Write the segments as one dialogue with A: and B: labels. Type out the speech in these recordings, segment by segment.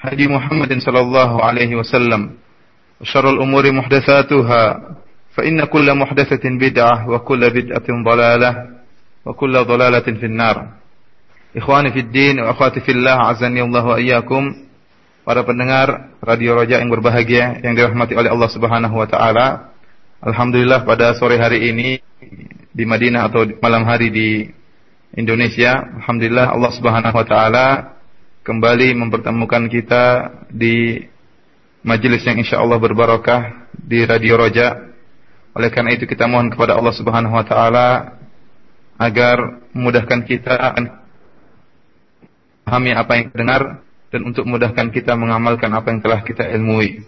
A: هدي محمد صلى الله عليه وسلم وشر الأمور محدثاتها فإن كل محدثة بدعة وكل بدعة ضلالة وكل ضلالة في النار Ikhwani fi din wa akhwati fillah azani Allah wa iyyakum para pendengar Radio Roja yang berbahagia yang dirahmati oleh Allah Subhanahu wa taala. Alhamdulillah pada sore hari ini di Madinah atau malam hari di Indonesia, alhamdulillah Allah Subhanahu wa taala kembali mempertemukan kita di majelis yang insya Allah berbarokah di Radio Roja. Oleh karena itu kita mohon kepada Allah Subhanahu wa taala agar memudahkan kita memahami apa yang dengar dan untuk memudahkan kita mengamalkan apa yang telah kita ilmui.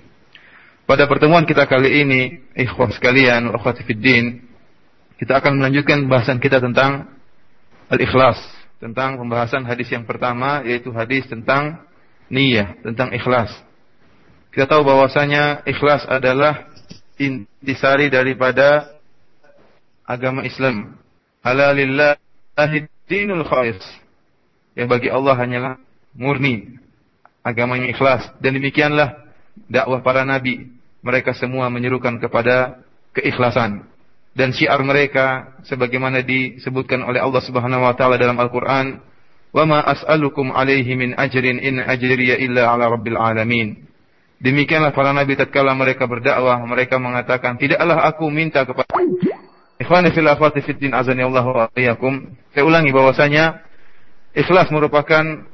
A: Pada pertemuan kita kali ini, ikhwah sekalian, akhwati fiddin, kita akan melanjutkan bahasan kita tentang al-ikhlas, tentang pembahasan hadis yang pertama yaitu hadis tentang niyah, tentang ikhlas. Kita tahu bahwasanya ikhlas adalah intisari daripada agama Islam. Halalillahi dinul khalis. Yang bagi Allah hanyalah murni agama yang ikhlas dan demikianlah dakwah para nabi. Mereka semua menyerukan kepada keikhlasan dan syiar mereka sebagaimana disebutkan oleh Allah Subhanahu wa taala dalam Al-Qur'an, "Wa ma as'alukum 'alaihi min ajrin in ajriya illa 'ala rabbil alamin." Demikianlah para nabi tatkala mereka berdakwah, mereka mengatakan, "Tidaklah aku minta kepada Ikhwani fil akhwati fid din azani Allah wa iyyakum." Saya ulangi bahwasanya ikhlas merupakan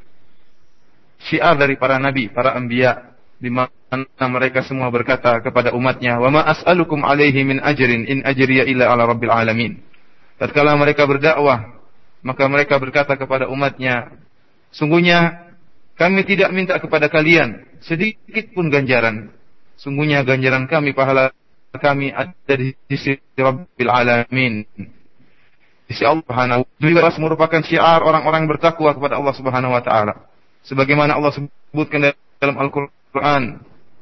A: syiar dari para nabi, para anbiya, di mana mereka semua berkata kepada umatnya, "Wa ma as'alukum 'alaihi min ajrin in ajriya illa 'ala rabbil alamin." Tatkala mereka berdakwah, maka mereka berkata kepada umatnya, "Sungguhnya kami tidak minta kepada kalian sedikit pun ganjaran. Sungguhnya ganjaran kami pahala kami ada di sisi Rabbil alamin." Di sisi Allah Subhanahu wa taala merupakan syiar orang-orang bertakwa kepada Allah Subhanahu wa taala. Sebagaimana Allah sebutkan dalam Al-Quran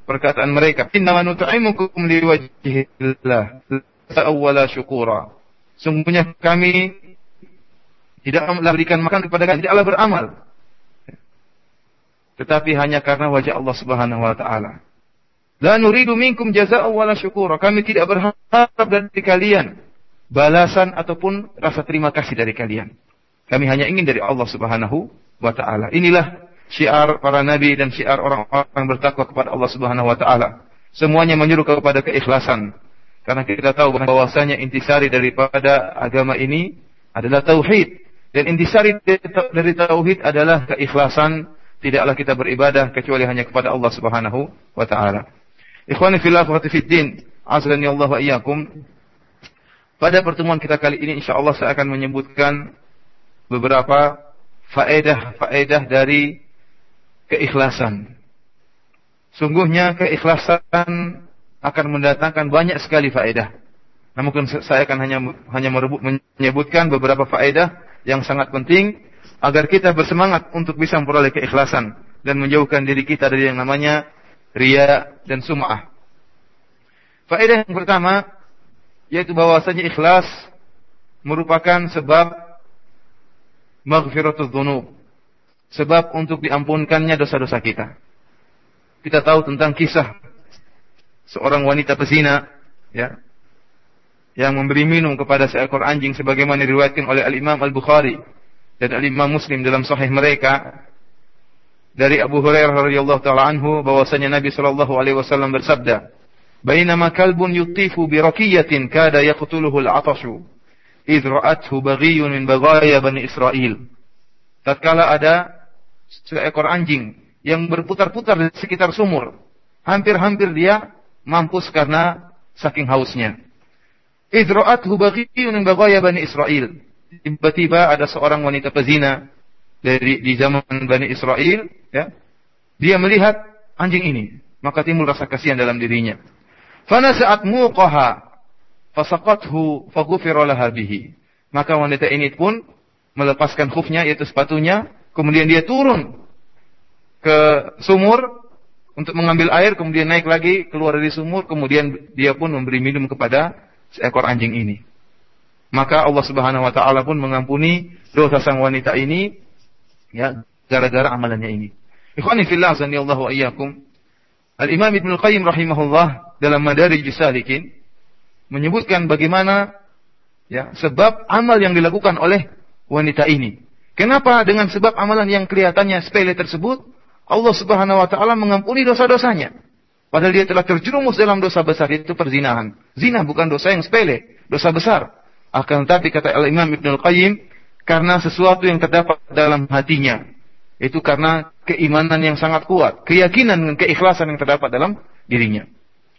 A: perkataan mereka. Innama nut'imukum liwajhillah. Awwala syukura. Sungguhnya kami tidak memberikan makan kepada kalian. Tidaklah beramal. Tetapi hanya karena wajah Allah Subhanahu wa taala. La nuridu minkum jazaa'an wala syukura. Kami tidak berharap dari kalian balasan ataupun rasa terima kasih dari kalian. Kami hanya ingin dari Allah Subhanahu wa taala. Inilah syiar para nabi dan syiar orang-orang bertakwa kepada Allah Subhanahu wa taala. Semuanya menyuruh kepada keikhlasan. Karena kita tahu bahwasanya intisari daripada agama ini adalah tauhid dan intisari dari tauhid adalah keikhlasan. Tidaklah kita beribadah kecuali hanya kepada Allah Subhanahu wa taala. Ikhwani fillah wa fiddin, azani Allah wa iyyakum. Pada pertemuan kita kali ini insyaallah saya akan menyebutkan beberapa faedah-faedah dari keikhlasan. Sungguhnya keikhlasan akan mendatangkan banyak sekali faedah. Namun saya akan hanya hanya menyebutkan beberapa faedah yang sangat penting agar kita bersemangat untuk bisa memperoleh keikhlasan dan menjauhkan diri kita dari yang namanya ria dan sum'ah. Faedah yang pertama yaitu bahwasanya ikhlas merupakan sebab maghfiratul dzunub sebab untuk diampunkannya dosa-dosa kita. Kita tahu tentang kisah seorang wanita pezina ya yang memberi minum kepada seekor anjing sebagaimana diriwayatkan oleh Al-Imam Al-Bukhari dan Al-Imam Muslim dalam sahih mereka dari Abu Hurairah radhiyallahu taala anhu bahwasanya Nabi sallallahu alaihi wasallam bersabda Bainama kalbun yutifu bi raqiyatin kada yaqtuluhu al-'atashu idh ra'athu baghiyun min baghaya bani Israel tatkala ada seekor anjing yang berputar-putar di sekitar sumur. Hampir-hampir dia mampus karena saking hausnya. Idra'at hubaghiyun min baghaya Bani Israel. Tiba-tiba ada seorang wanita pezina dari di zaman Bani Israel, ya. Dia melihat anjing ini. Maka timbul rasa kasihan dalam dirinya. Fana saat muqaha fasaqathu faghufira laha bihi. Maka wanita ini pun melepaskan khufnya yaitu sepatunya, kemudian dia turun ke sumur untuk mengambil air, kemudian naik lagi keluar dari sumur, kemudian dia pun memberi minum kepada seekor anjing ini. Maka Allah Subhanahu wa taala pun mengampuni dosa sang wanita ini ya gara-gara amalannya ini. Ikhwani fillah azanillahu wa iyyakum. Al-Imam Ibnu Qayyim rahimahullah dalam Madarij Salikin menyebutkan bagaimana ya sebab amal yang dilakukan oleh wanita ini. Kenapa dengan sebab amalan yang kelihatannya sepele tersebut Allah Subhanahu wa taala mengampuni dosa-dosanya. Padahal dia telah terjerumus dalam dosa besar itu perzinahan. Zina bukan dosa yang sepele, dosa besar. Akan tetapi kata Al-Imam Ibnu Al-Qayyim, karena sesuatu yang terdapat dalam hatinya, itu karena keimanan yang sangat kuat, keyakinan dan keikhlasan yang terdapat dalam dirinya.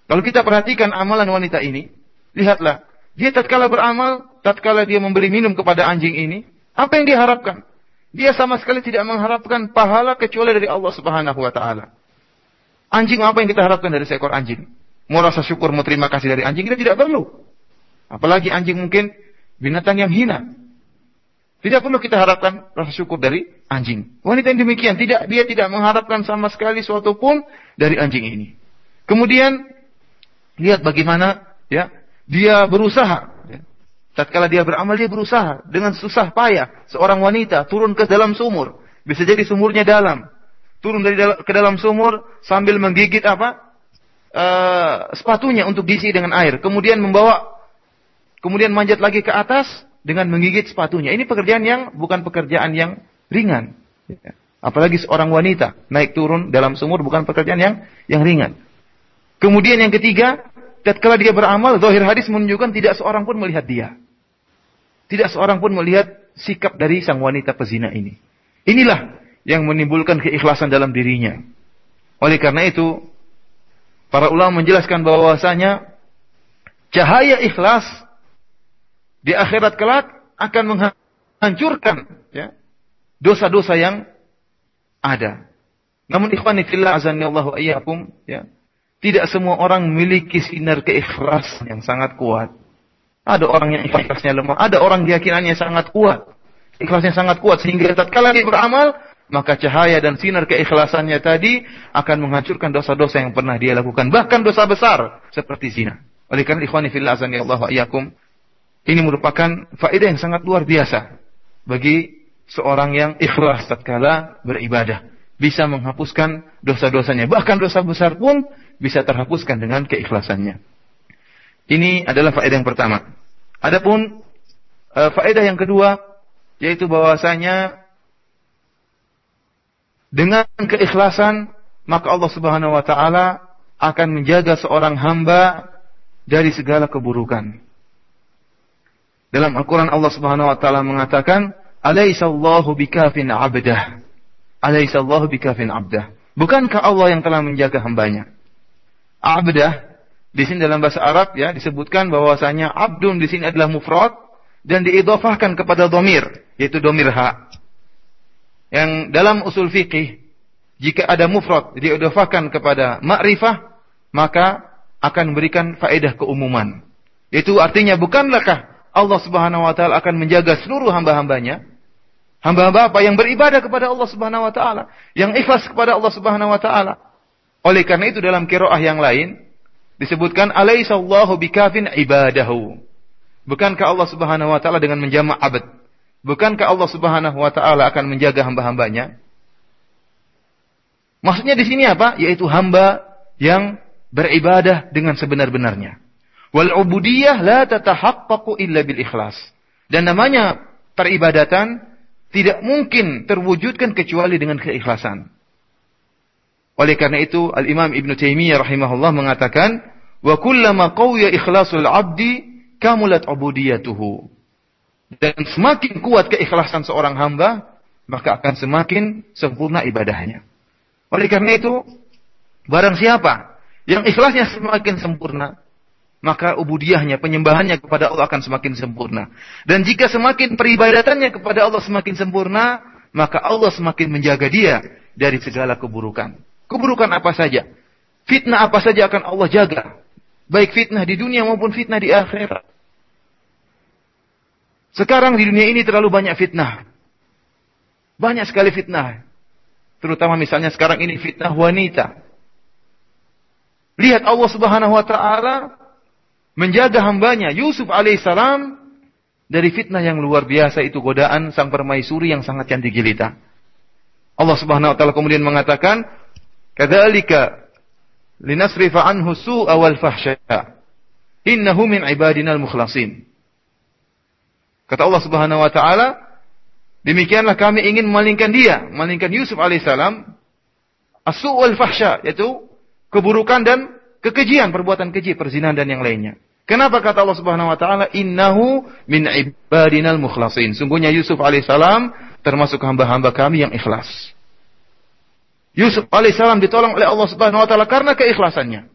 A: Kalau kita perhatikan amalan wanita ini, lihatlah, dia tatkala beramal, tatkala dia memberi minum kepada anjing ini, apa yang dia harapkan? Dia sama sekali tidak mengharapkan pahala kecuali dari Allah Subhanahu wa taala. Anjing apa yang kita harapkan dari seekor anjing? Mau rasa syukur, mau terima kasih dari anjing kita tidak perlu. Apalagi anjing mungkin binatang yang hina. Tidak perlu kita harapkan rasa syukur dari anjing. Wanita yang demikian tidak dia tidak mengharapkan sama sekali suatu pun dari anjing ini. Kemudian lihat bagaimana ya dia berusaha tatkala dia beramal dia berusaha. Dengan susah payah seorang wanita turun ke dalam sumur. Bisa jadi sumurnya dalam. Turun dari dal ke dalam sumur sambil menggigit apa? Uh, sepatunya untuk diisi dengan air. Kemudian membawa kemudian manjat lagi ke atas dengan menggigit sepatunya. Ini pekerjaan yang bukan pekerjaan yang ringan. Apalagi seorang wanita naik turun dalam sumur bukan pekerjaan yang yang ringan. Kemudian yang ketiga tatkala dia beramal zahir hadis menunjukkan tidak seorang pun melihat dia tidak seorang pun melihat sikap dari sang wanita pezina ini. Inilah yang menimbulkan keikhlasan dalam dirinya. Oleh karena itu, para ulama menjelaskan bahwasanya cahaya ikhlas di akhirat kelak akan menghancurkan ya, dosa-dosa yang ada. Namun ikhwani fillah azani ayyakum ya, tidak semua orang memiliki sinar keikhlasan yang sangat kuat. Ada orang yang ikhlasnya lemah, ada orang keyakinannya sangat kuat. Ikhlasnya sangat kuat sehingga tatkala dia beramal, maka cahaya dan sinar keikhlasannya tadi akan menghancurkan dosa-dosa yang pernah dia lakukan, bahkan dosa besar seperti zina. Oleh karena ikhwani fillah azani Allah iyakum, ini merupakan faedah yang sangat luar biasa bagi seorang yang ikhlas tatkala beribadah. Bisa menghapuskan dosa-dosanya. Bahkan dosa besar pun bisa terhapuskan dengan keikhlasannya. Ini adalah faedah yang pertama. Adapun uh, faedah yang kedua yaitu bahwasanya dengan keikhlasan maka Allah Subhanahu wa taala akan menjaga seorang hamba dari segala keburukan. Dalam Al-Qur'an Allah Subhanahu wa taala mengatakan, "Alaisallahu bikafin 'abdah." Alaisallahu bikafin 'abdah. Bukankah Allah yang telah menjaga hambanya? Abdah di sini dalam bahasa Arab ya disebutkan bahwasanya abdun di sini adalah mufrad dan diidhafahkan kepada domir yaitu domir ha. Yang dalam usul fikih jika ada mufrad diidhafahkan kepada ma'rifah maka akan memberikan faedah keumuman. Itu artinya bukanlahkah Allah Subhanahu wa taala akan menjaga seluruh hamba-hambanya? Hamba-hamba apa yang beribadah kepada Allah Subhanahu wa taala, yang ikhlas kepada Allah Subhanahu wa taala. Oleh karena itu dalam kiroah yang lain disebutkan alaihissallahu bikafin ibadahu. Bukankah Allah Subhanahu wa taala dengan menjamak abad? Bukankah Allah Subhanahu wa taala akan menjaga hamba-hambanya? Maksudnya di sini apa? Yaitu hamba yang beribadah dengan sebenar-benarnya. Wal ubudiyah la tatahaqqaqu illa bil ikhlas. Dan namanya peribadatan tidak mungkin terwujudkan kecuali dengan keikhlasan. Oleh karena itu Al-Imam Ibn Taimiyah rahimahullah mengatakan, "Wa kullama qawiya ikhlasul 'abdi kamulat ubudiyatuhu." Dan semakin kuat keikhlasan seorang hamba, maka akan semakin sempurna ibadahnya. Oleh karena itu, barang siapa yang ikhlasnya semakin sempurna, maka ubudiyahnya, penyembahannya kepada Allah akan semakin sempurna. Dan jika semakin peribadatannya kepada Allah semakin sempurna, maka Allah semakin menjaga dia dari segala keburukan. Keburukan apa saja, fitnah apa saja akan Allah jaga. Baik fitnah di dunia maupun fitnah di akhirat. Sekarang di dunia ini terlalu banyak fitnah. Banyak sekali fitnah. Terutama misalnya sekarang ini fitnah wanita. Lihat Allah Subhanahu wa taala menjaga hambanya Yusuf alaihissalam dari fitnah yang luar biasa itu godaan sang permaisuri yang sangat cantik jelita. Allah Subhanahu wa taala kemudian mengatakan, "Kadzalika linasrifa anhu su'a wal fahsya. Innahu min mukhlasin." Kata Allah Subhanahu wa taala, demikianlah kami ingin memalingkan dia, memalingkan Yusuf alaihissalam asu wal fahsya, yaitu keburukan dan kekejian, perbuatan keji, perzinahan dan yang lainnya. Kenapa kata Allah Subhanahu wa taala innahu min ibadinal mukhlasin. Sungguhnya Yusuf alaihissalam termasuk hamba-hamba kami yang ikhlas. Yusuf alaihissalam ditolong oleh Allah Subhanahu wa taala karena keikhlasannya.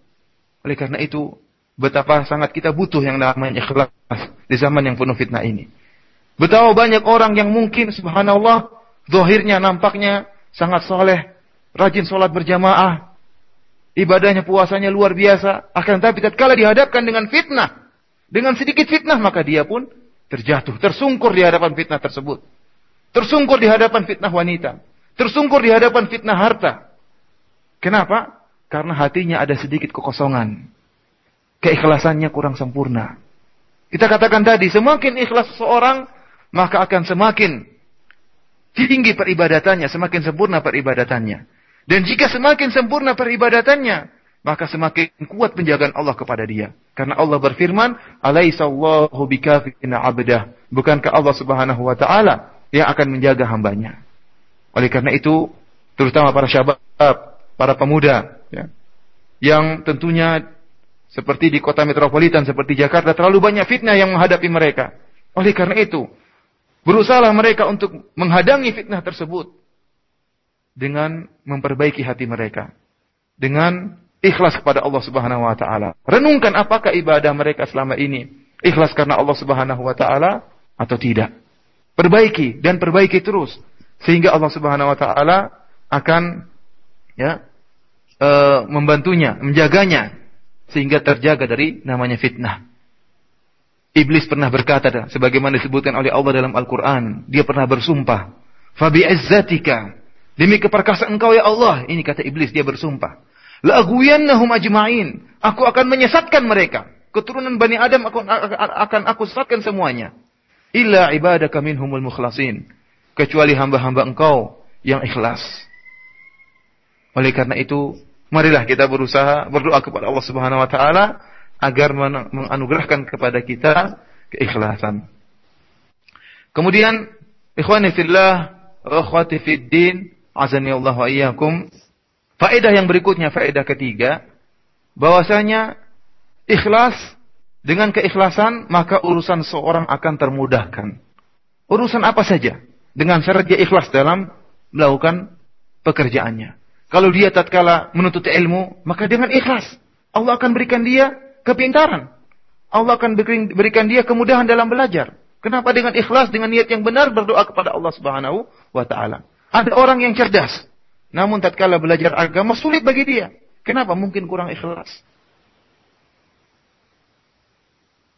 A: Oleh karena itu, betapa sangat kita butuh yang namanya ikhlas di zaman yang penuh fitnah ini. Betapa banyak orang yang mungkin subhanallah zahirnya nampaknya sangat soleh, rajin sholat berjamaah, ibadahnya puasanya luar biasa, akan tapi tatkala dihadapkan dengan fitnah, dengan sedikit fitnah maka dia pun terjatuh, tersungkur di hadapan fitnah tersebut. Tersungkur di hadapan fitnah wanita, tersungkur di hadapan fitnah harta. Kenapa? Karena hatinya ada sedikit kekosongan. Keikhlasannya kurang sempurna. Kita katakan tadi, semakin ikhlas seseorang, maka akan semakin tinggi peribadatannya, semakin sempurna peribadatannya. Dan jika semakin sempurna peribadatannya, maka semakin kuat penjagaan Allah kepada dia. Karena Allah berfirman, "Alaihissallahu bikafin 'abdah." Bukankah Allah Subhanahu wa taala yang akan menjaga hambanya? Oleh karena itu, terutama para syabab, para pemuda, ya, yang tentunya seperti di kota metropolitan seperti Jakarta terlalu banyak fitnah yang menghadapi mereka. Oleh karena itu, berusaha mereka untuk menghadangi fitnah tersebut dengan memperbaiki hati mereka. Dengan ikhlas kepada Allah Subhanahu wa taala. Renungkan apakah ibadah mereka selama ini ikhlas karena Allah Subhanahu wa taala atau tidak. Perbaiki dan perbaiki terus sehingga Allah Subhanahu wa taala akan ya e, membantunya, menjaganya sehingga terjaga dari namanya fitnah. Iblis pernah berkata sebagaimana disebutkan oleh Allah dalam Al-Qur'an, dia pernah bersumpah, "Fabi izzatika Demi keperkasaan engkau ya Allah. Ini kata iblis, dia bersumpah. La'agwiyannahum ajma'in. Aku akan menyesatkan mereka. Keturunan Bani Adam aku, akan aku sesatkan semuanya. Illa ibadaka minhumul mukhlasin. Kecuali hamba-hamba engkau yang ikhlas. Oleh karena itu, marilah kita berusaha berdoa kepada Allah Subhanahu wa taala agar menganugerahkan kepada kita keikhlasan. Kemudian, ikhwani fillah, akhwati fid din, azani Allah wa iyyakum. Faedah yang berikutnya, faedah ketiga, bahwasanya ikhlas dengan keikhlasan maka urusan seorang akan termudahkan. Urusan apa saja dengan syarat dia ikhlas dalam melakukan pekerjaannya. Kalau dia tatkala menuntut ilmu, maka dengan ikhlas Allah akan berikan dia kepintaran. Allah akan berikan dia kemudahan dalam belajar. Kenapa dengan ikhlas dengan niat yang benar berdoa kepada Allah Subhanahu wa taala. Ada orang yang cerdas. Namun tatkala belajar agama sulit bagi dia. Kenapa? Mungkin kurang ikhlas.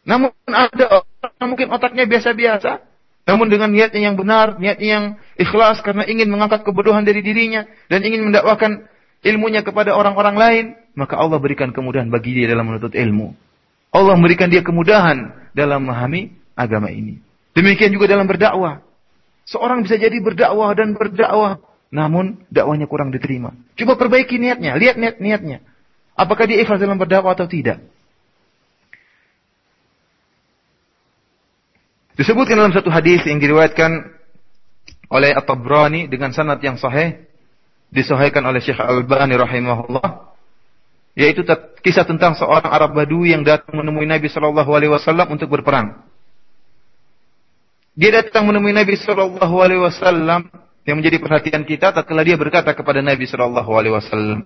A: Namun ada orang mungkin otaknya biasa-biasa. Namun dengan niatnya yang benar, niatnya yang ikhlas karena ingin mengangkat kebodohan dari dirinya dan ingin mendakwakan ilmunya kepada orang-orang lain, maka Allah berikan kemudahan bagi dia dalam menuntut ilmu. Allah memberikan dia kemudahan dalam memahami agama ini. Demikian juga dalam berdakwah. Seorang bisa jadi berdakwah dan berdakwah, namun dakwahnya kurang diterima. Coba perbaiki niatnya, lihat niat-niatnya. Apakah dia ikhlas dalam berdakwah atau tidak? Disebutkan dalam satu hadis yang diriwayatkan oleh At-Tabrani dengan sanad yang sahih, disahihkan oleh Syekh Al-Albani rahimahullah, yaitu kisah tentang seorang Arab Badui yang datang menemui Nabi Shallallahu alaihi wasallam untuk berperang. Dia datang menemui Nabi Shallallahu Alaihi Wasallam yang menjadi perhatian kita tatkala dia berkata kepada Nabi Shallallahu Alaihi Wasallam,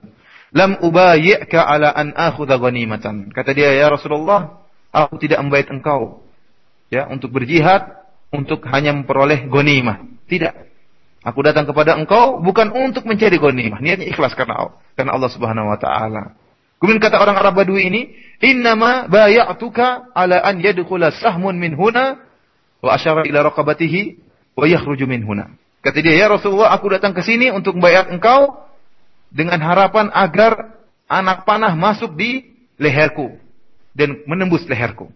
A: "Lam ubayyika ala an akhudha ghanimatan." Kata dia, "Ya Rasulullah, aku tidak membayar engkau ya untuk berjihad untuk hanya memperoleh ghanimah." Tidak. Aku datang kepada engkau bukan untuk mencari ghanimah. Niatnya ikhlas karena Allah, karena Allah Subhanahu wa taala. Kemudian kata orang Arab Badui ini, "Innama bay'atuka ala an yadkhula sahmun min huna wa asyara ila raqabatihi wa yakhruju min huna." Kata dia, "Ya Rasulullah, aku datang ke sini untuk membayar engkau dengan harapan agar anak panah masuk di leherku dan menembus leherku."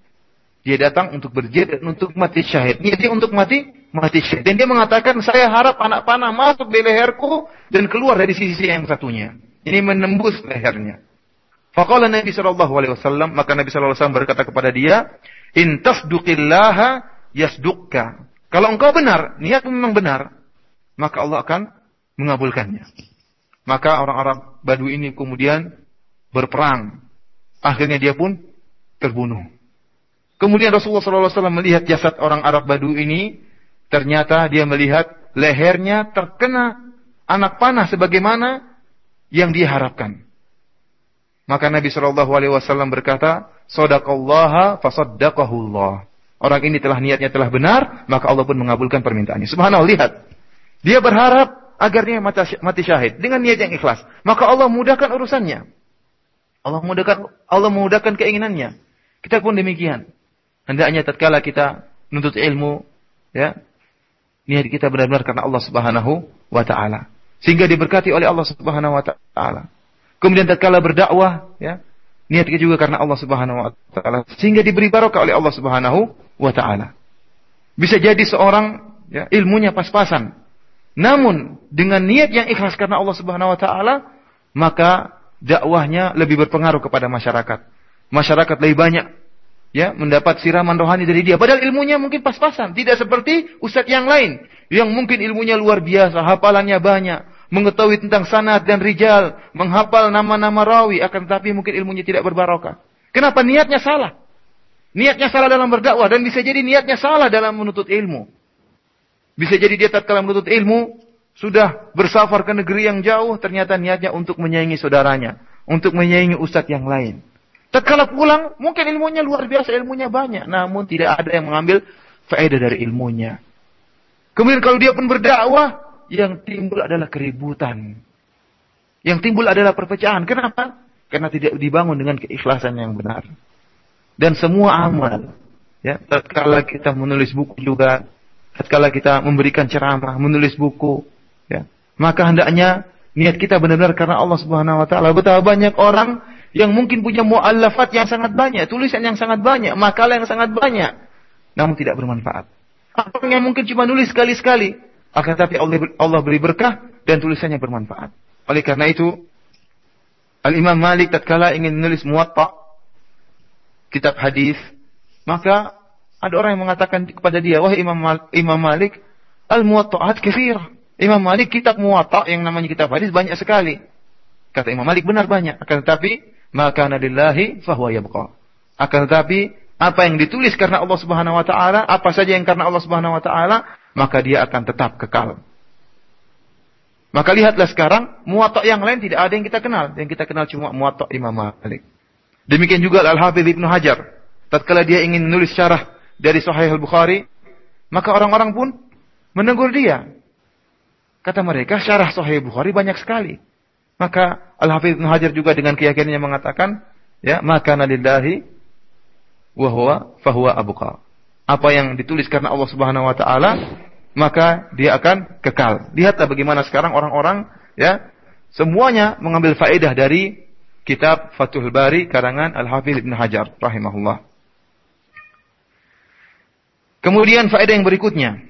A: Dia datang untuk berjihad dan untuk mati syahid. Dia untuk mati mati syahid. Dan dia mengatakan, saya harap anak panah masuk di leherku dan keluar dari sisi yang satunya. Ini menembus lehernya. Faqala Nabi sallallahu alaihi wasallam, maka Nabi wasallam berkata kepada dia, "In tasduqillaha yasduqka." Kalau engkau benar, niat memang benar, maka Allah akan mengabulkannya. Maka orang Arab Badu ini kemudian berperang. Akhirnya dia pun terbunuh. Kemudian Rasulullah SAW melihat jasad orang Arab Badu ini, ternyata dia melihat lehernya terkena anak panah sebagaimana yang dia harapkan. Maka Nabi Shallallahu Alaihi Wasallam berkata, "Sodakollaha fasodakohullah." Orang ini telah niatnya telah benar, maka Allah pun mengabulkan permintaannya. Subhanallah, lihat. Dia berharap agar dia mati syahid dengan niat yang ikhlas. Maka Allah mudahkan urusannya. Allah mudahkan Allah mudahkan keinginannya. Kita pun demikian. Hendaknya tatkala kita menuntut ilmu, ya, niat kita benar-benar karena Allah Subhanahu wa taala. Sehingga diberkati oleh Allah Subhanahu wa taala. Kemudian tatkala berdakwah, ya, niat kita juga karena Allah Subhanahu wa taala sehingga diberi barokah oleh Allah Subhanahu wa taala. Bisa jadi seorang ya, ilmunya pas-pasan. Namun dengan niat yang ikhlas karena Allah Subhanahu wa taala, maka dakwahnya lebih berpengaruh kepada masyarakat. Masyarakat lebih banyak ya mendapat siraman rohani dari dia. Padahal ilmunya mungkin pas-pasan, tidak seperti ustadz yang lain yang mungkin ilmunya luar biasa, hafalannya banyak, mengetahui tentang sanad dan rijal, menghafal nama-nama rawi, akan tetapi mungkin ilmunya tidak berbarokah. Kenapa niatnya salah? Niatnya salah dalam berdakwah dan bisa jadi niatnya salah dalam menuntut ilmu. Bisa jadi dia tatkala menuntut ilmu sudah bersafar ke negeri yang jauh, ternyata niatnya untuk menyaingi saudaranya, untuk menyaingi ustadz yang lain. Tatkala pulang, mungkin ilmunya luar biasa, ilmunya banyak. Namun tidak ada yang mengambil faedah dari ilmunya. Kemudian kalau dia pun berdakwah, yang timbul adalah keributan. Yang timbul adalah perpecahan. Kenapa? Karena tidak dibangun dengan keikhlasan yang benar. Dan semua amal, ya, tatkala kita menulis buku juga, tatkala kita memberikan ceramah, menulis buku, ya, maka hendaknya niat kita benar-benar karena Allah Subhanahu wa taala. Betapa banyak orang yang mungkin punya muallafat yang sangat banyak, tulisan yang sangat banyak, makalah yang sangat banyak, namun tidak bermanfaat. Orang yang mungkin cuma nulis sekali-sekali, akan tapi Allah, Allah beri berkah dan tulisannya bermanfaat. Oleh karena itu, Al-Imam Malik tatkala ingin menulis muwatta, kitab hadis, maka ada orang yang mengatakan kepada dia, wahai Imam, Mal Imam Malik, al-muwatta'at kafir. Imam Malik kitab muwatta yang namanya kitab hadis banyak sekali. Kata Imam Malik benar banyak. Akan tetapi maka nadillahi fahuwa yabqa. Akan tetapi apa yang ditulis karena Allah Subhanahu wa taala, apa saja yang karena Allah Subhanahu wa taala, maka dia akan tetap kekal. Maka lihatlah sekarang muwatta yang lain tidak ada yang kita kenal, yang kita kenal cuma muwatta Imam Malik. Demikian juga Al-Hafidz Ibnu Hajar. Tatkala dia ingin menulis syarah dari Sahih Al-Bukhari, maka orang-orang pun menegur dia. Kata mereka, syarah Sahih Bukhari banyak sekali. Maka Al-Hafidz Ibnu Hajar juga dengan keyakinannya mengatakan, ya, maka nalillahi wa huwa fahuwa abuqa. Apa yang ditulis karena Allah Subhanahu wa taala, maka dia akan kekal. Lihatlah bagaimana sekarang orang-orang ya, semuanya mengambil faedah dari kitab Fathul Bari karangan Al-Hafidz Ibnu Hajar rahimahullah. Kemudian faedah yang berikutnya.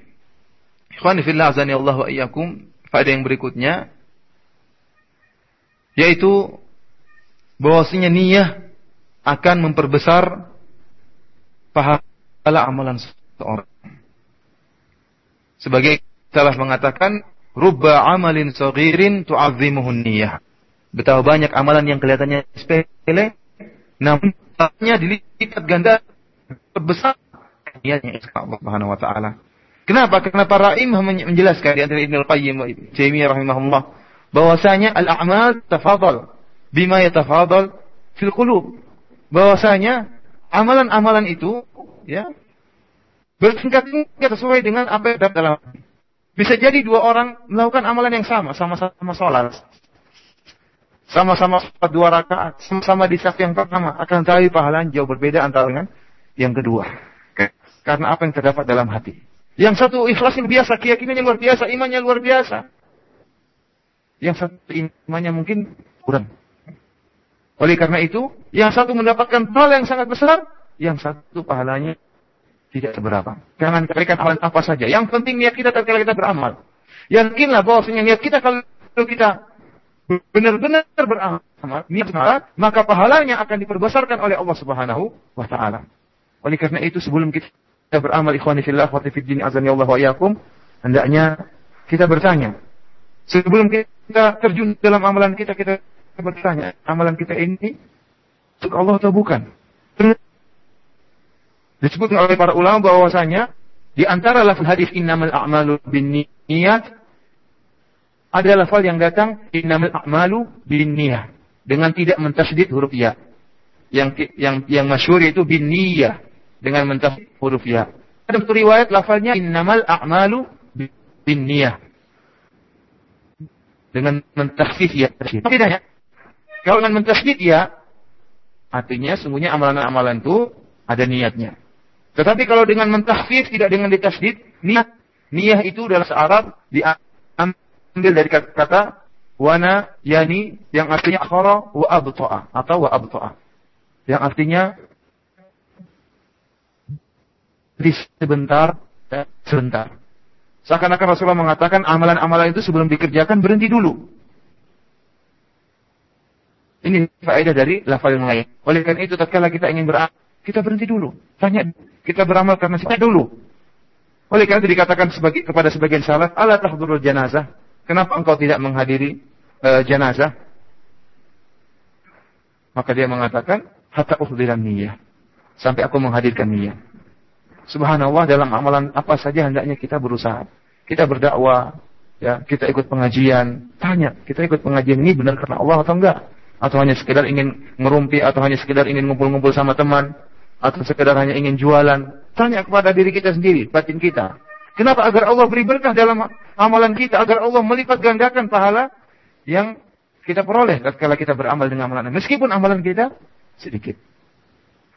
A: Ikhwan fillah azani Allah wa iyyakum. Faedah yang berikutnya yaitu bahwasanya niat akan memperbesar pahala amalan seorang. Sebagai telah mengatakan rubba amalin saghirin tu'azzimuhun niyah. Betapa banyak amalan yang kelihatannya sepele namun dilipat ganda besar niatnya Allah Subhanahu wa taala. Kenapa? Karena para imam menjelaskan di antara Ibnu Al-Qayyim Jaimiyah rahimahullah bahwasanya al-a'mal tafadhal bima yatafadhal fil qulub. Bahwasanya amalan-amalan itu ya bertingkat-tingkat sesuai dengan apa yang dalam Bisa jadi dua orang melakukan amalan yang sama, sama-sama sholat. Sama-sama sholat dua rakaat, sama-sama di saf yang pertama. Akan tapi pahala jauh berbeda antara dengan yang kedua. Karena apa yang terdapat dalam hati. Yang satu ikhlas yang biasa, keyakinannya luar biasa, imannya luar biasa. Yang satu imannya mungkin kurang. Oleh karena itu, yang satu mendapatkan pahala yang sangat besar, yang satu pahalanya tidak seberapa. Jangan kalikan amalan apa saja. Yang penting niat kita ketika kita beramal. Yakinlah bahwasanya niat kita kalau kita benar-benar beramal, niat maka pahalanya akan diperbesarkan oleh Allah Subhanahu wa taala. Oleh karena itu sebelum kita beramal ikhwani fillah wa fiddin azani Allah wa hendaknya kita bertanya. Sebelum kita terjun dalam amalan kita, kita bertanya, amalan kita ini untuk Allah atau bukan? Disebut oleh para ulama bahwasanya di antara lafal hadis innamal a'malu binniyat ada lafal yang datang innamal a'malu binniyah dengan tidak mentasdid huruf ya. Yang yang yang masyhur itu binniyah dengan mentasdid huruf ya. Ada satu riwayat lafalnya innamal a'malu binniyah dengan mentasdid ya. Bedanya kalau dengan mentasdid ya artinya sungguhnya amalan-amalan itu ada niatnya. Tetapi kalau dengan mentahfif tidak dengan ditasdid, niat niat itu adalah searab diambil dari kata wana yani yang artinya akhara wa abta'a atau wa abta'a. Yang artinya sebentar sebentar. Seakan-akan Rasulullah mengatakan amalan-amalan itu sebelum dikerjakan berhenti dulu. Ini faedah dari lafal yang lain. Oleh karena itu tatkala kita ingin beramal, kita berhenti dulu. Tanya kita beramal karena kita dulu. Oleh karena itu dikatakan sebagai, kepada sebagian salaf, Allah tahdurul janazah. Kenapa engkau tidak menghadiri uh, jenazah? Maka dia mengatakan, hatta uhdiran niyah. Sampai aku menghadirkan niyah. Subhanallah dalam amalan apa saja hendaknya kita berusaha. Kita berdakwah, ya, kita ikut pengajian. Tanya, kita ikut pengajian ini benar karena Allah atau enggak? Atau hanya sekedar ingin ngerumpi atau hanya sekedar ingin ngumpul-ngumpul sama teman? atau sekedar hanya ingin jualan. Tanya kepada diri kita sendiri, batin kita. Kenapa? Agar Allah beri berkah dalam amalan kita, agar Allah melipat gandakan pahala yang kita peroleh ketika kita beramal dengan amalan. Meskipun amalan kita sedikit.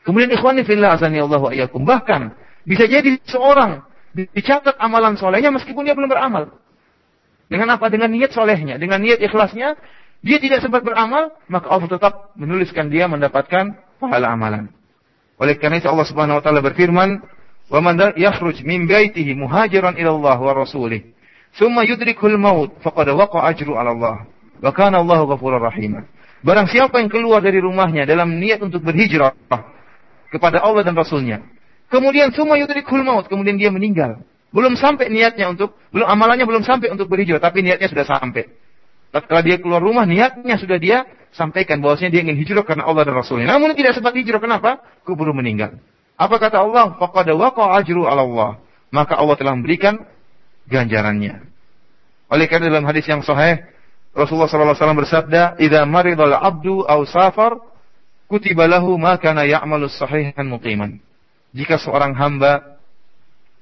A: Kemudian ikhwani fillah azani Allah wa iyyakum. Bahkan bisa jadi seorang dicatat amalan solehnya meskipun dia belum beramal. Dengan apa? Dengan niat solehnya, dengan niat ikhlasnya, dia tidak sempat beramal, maka Allah tetap menuliskan dia mendapatkan pahala amalan. Oleh karena itu Allah Subhanahu wa taala berfirman, "Wa man yakhruj min baitihi muhajiran ila Allah wa rasulih, thumma yudrikul maut faqad waqa ajru 'ala Allah, wa kana Allahu ghafurur rahim." Barang siapa yang keluar dari rumahnya dalam niat untuk berhijrah kepada Allah dan Rasulnya, kemudian thumma yudrikul maut, kemudian dia meninggal. Belum sampai niatnya untuk, belum amalannya belum sampai untuk berhijrah, tapi niatnya sudah sampai. Setelah dia keluar rumah, niatnya sudah dia sampaikan bahwasanya dia ingin hijrah karena Allah dan Rasulnya. Namun tidak sempat hijrah. Kenapa? Kuburu meninggal. Apa kata Allah? Faqad waqa ajru ala Allah. Maka Allah telah memberikan ganjarannya. Oleh karena dalam hadis yang sahih, Rasulullah SAW bersabda, "Idza maridal abdu aw safar, kutiba lahu ma kana ya'malu sahihan muqiman." Jika seorang hamba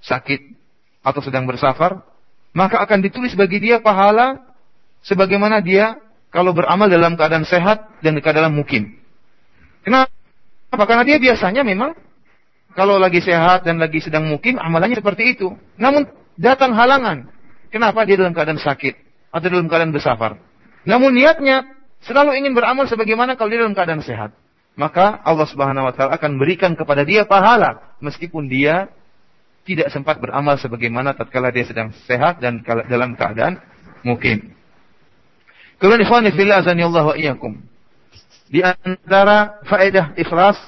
A: sakit atau sedang bersafar, maka akan ditulis bagi dia pahala sebagaimana dia kalau beramal dalam keadaan sehat dan keadaan mukim. Kenapa? Karena dia biasanya memang kalau lagi sehat dan lagi sedang mukim amalannya seperti itu. Namun datang halangan. Kenapa dia dalam keadaan sakit atau dalam keadaan bersafar? Namun niatnya selalu ingin beramal sebagaimana kalau dia dalam keadaan sehat. Maka Allah Subhanahu wa taala akan berikan kepada dia pahala meskipun dia tidak sempat beramal sebagaimana tatkala dia sedang sehat dan dalam keadaan mukim. Kemudian ikhwani fillah Allah wa iyyakum. Di antara faedah ikhlas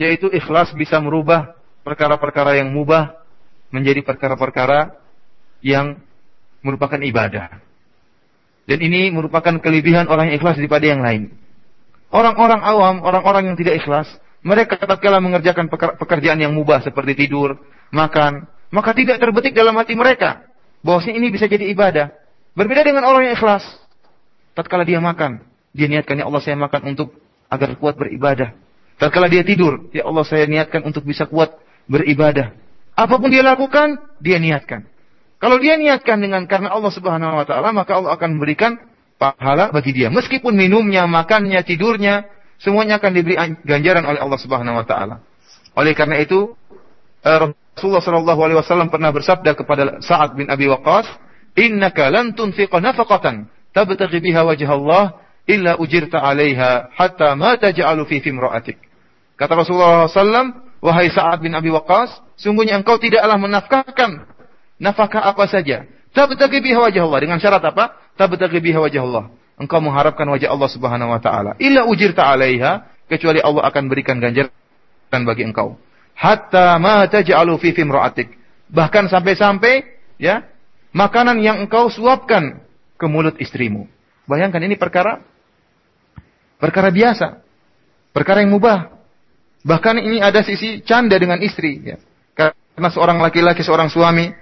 A: yaitu ikhlas bisa merubah perkara-perkara yang mubah menjadi perkara-perkara yang merupakan ibadah. Dan ini merupakan kelebihan orang yang ikhlas daripada yang lain. Orang-orang awam, orang-orang yang tidak ikhlas, mereka tatkala mengerjakan pekerjaan yang mubah seperti tidur, makan, maka tidak terbetik dalam hati mereka bahwasanya ini bisa jadi ibadah. Berbeda dengan orang yang ikhlas tatkala dia makan, dia niatkan ya Allah saya makan untuk agar kuat beribadah. Tatkala dia tidur, ya Allah saya niatkan untuk bisa kuat beribadah. Apa pun dia lakukan, dia niatkan. Kalau dia niatkan dengan karena Allah Subhanahu wa taala, maka Allah akan memberikan pahala bagi dia. Meskipun minumnya, makannya, tidurnya, semuanya akan diberi ganjaran oleh Allah Subhanahu wa taala. Oleh karena itu, eh, Rasulullah sallallahu alaihi wasallam pernah bersabda kepada Sa'ad bin Abi Waqqas, "Innaka lan tunfiqa nafaqatan tabtaghi biha wajh Allah illa ujirta 'alaiha hatta ma taj'alu fi fimra'atik." Kata Rasulullah SAW, wahai Sa'ad bin Abi Waqqas, sungguhnya engkau tidaklah menafkahkan nafkah apa saja. Tabtaghi biha wajah Allah. Dengan syarat apa? Tabtaghi biha wajah Allah. Engkau mengharapkan wajah Allah Subhanahu wa taala. Illa ujirta 'alaiha, kecuali Allah akan berikan ganjaran bagi engkau. Hatta ma taj'alu fi fimra'atik. Bahkan sampai-sampai ya, makanan yang engkau suapkan ke mulut istrimu. Bayangkan ini perkara perkara biasa. Perkara yang mubah. Bahkan ini ada sisi canda dengan istri ya. Karena seorang laki-laki, seorang suami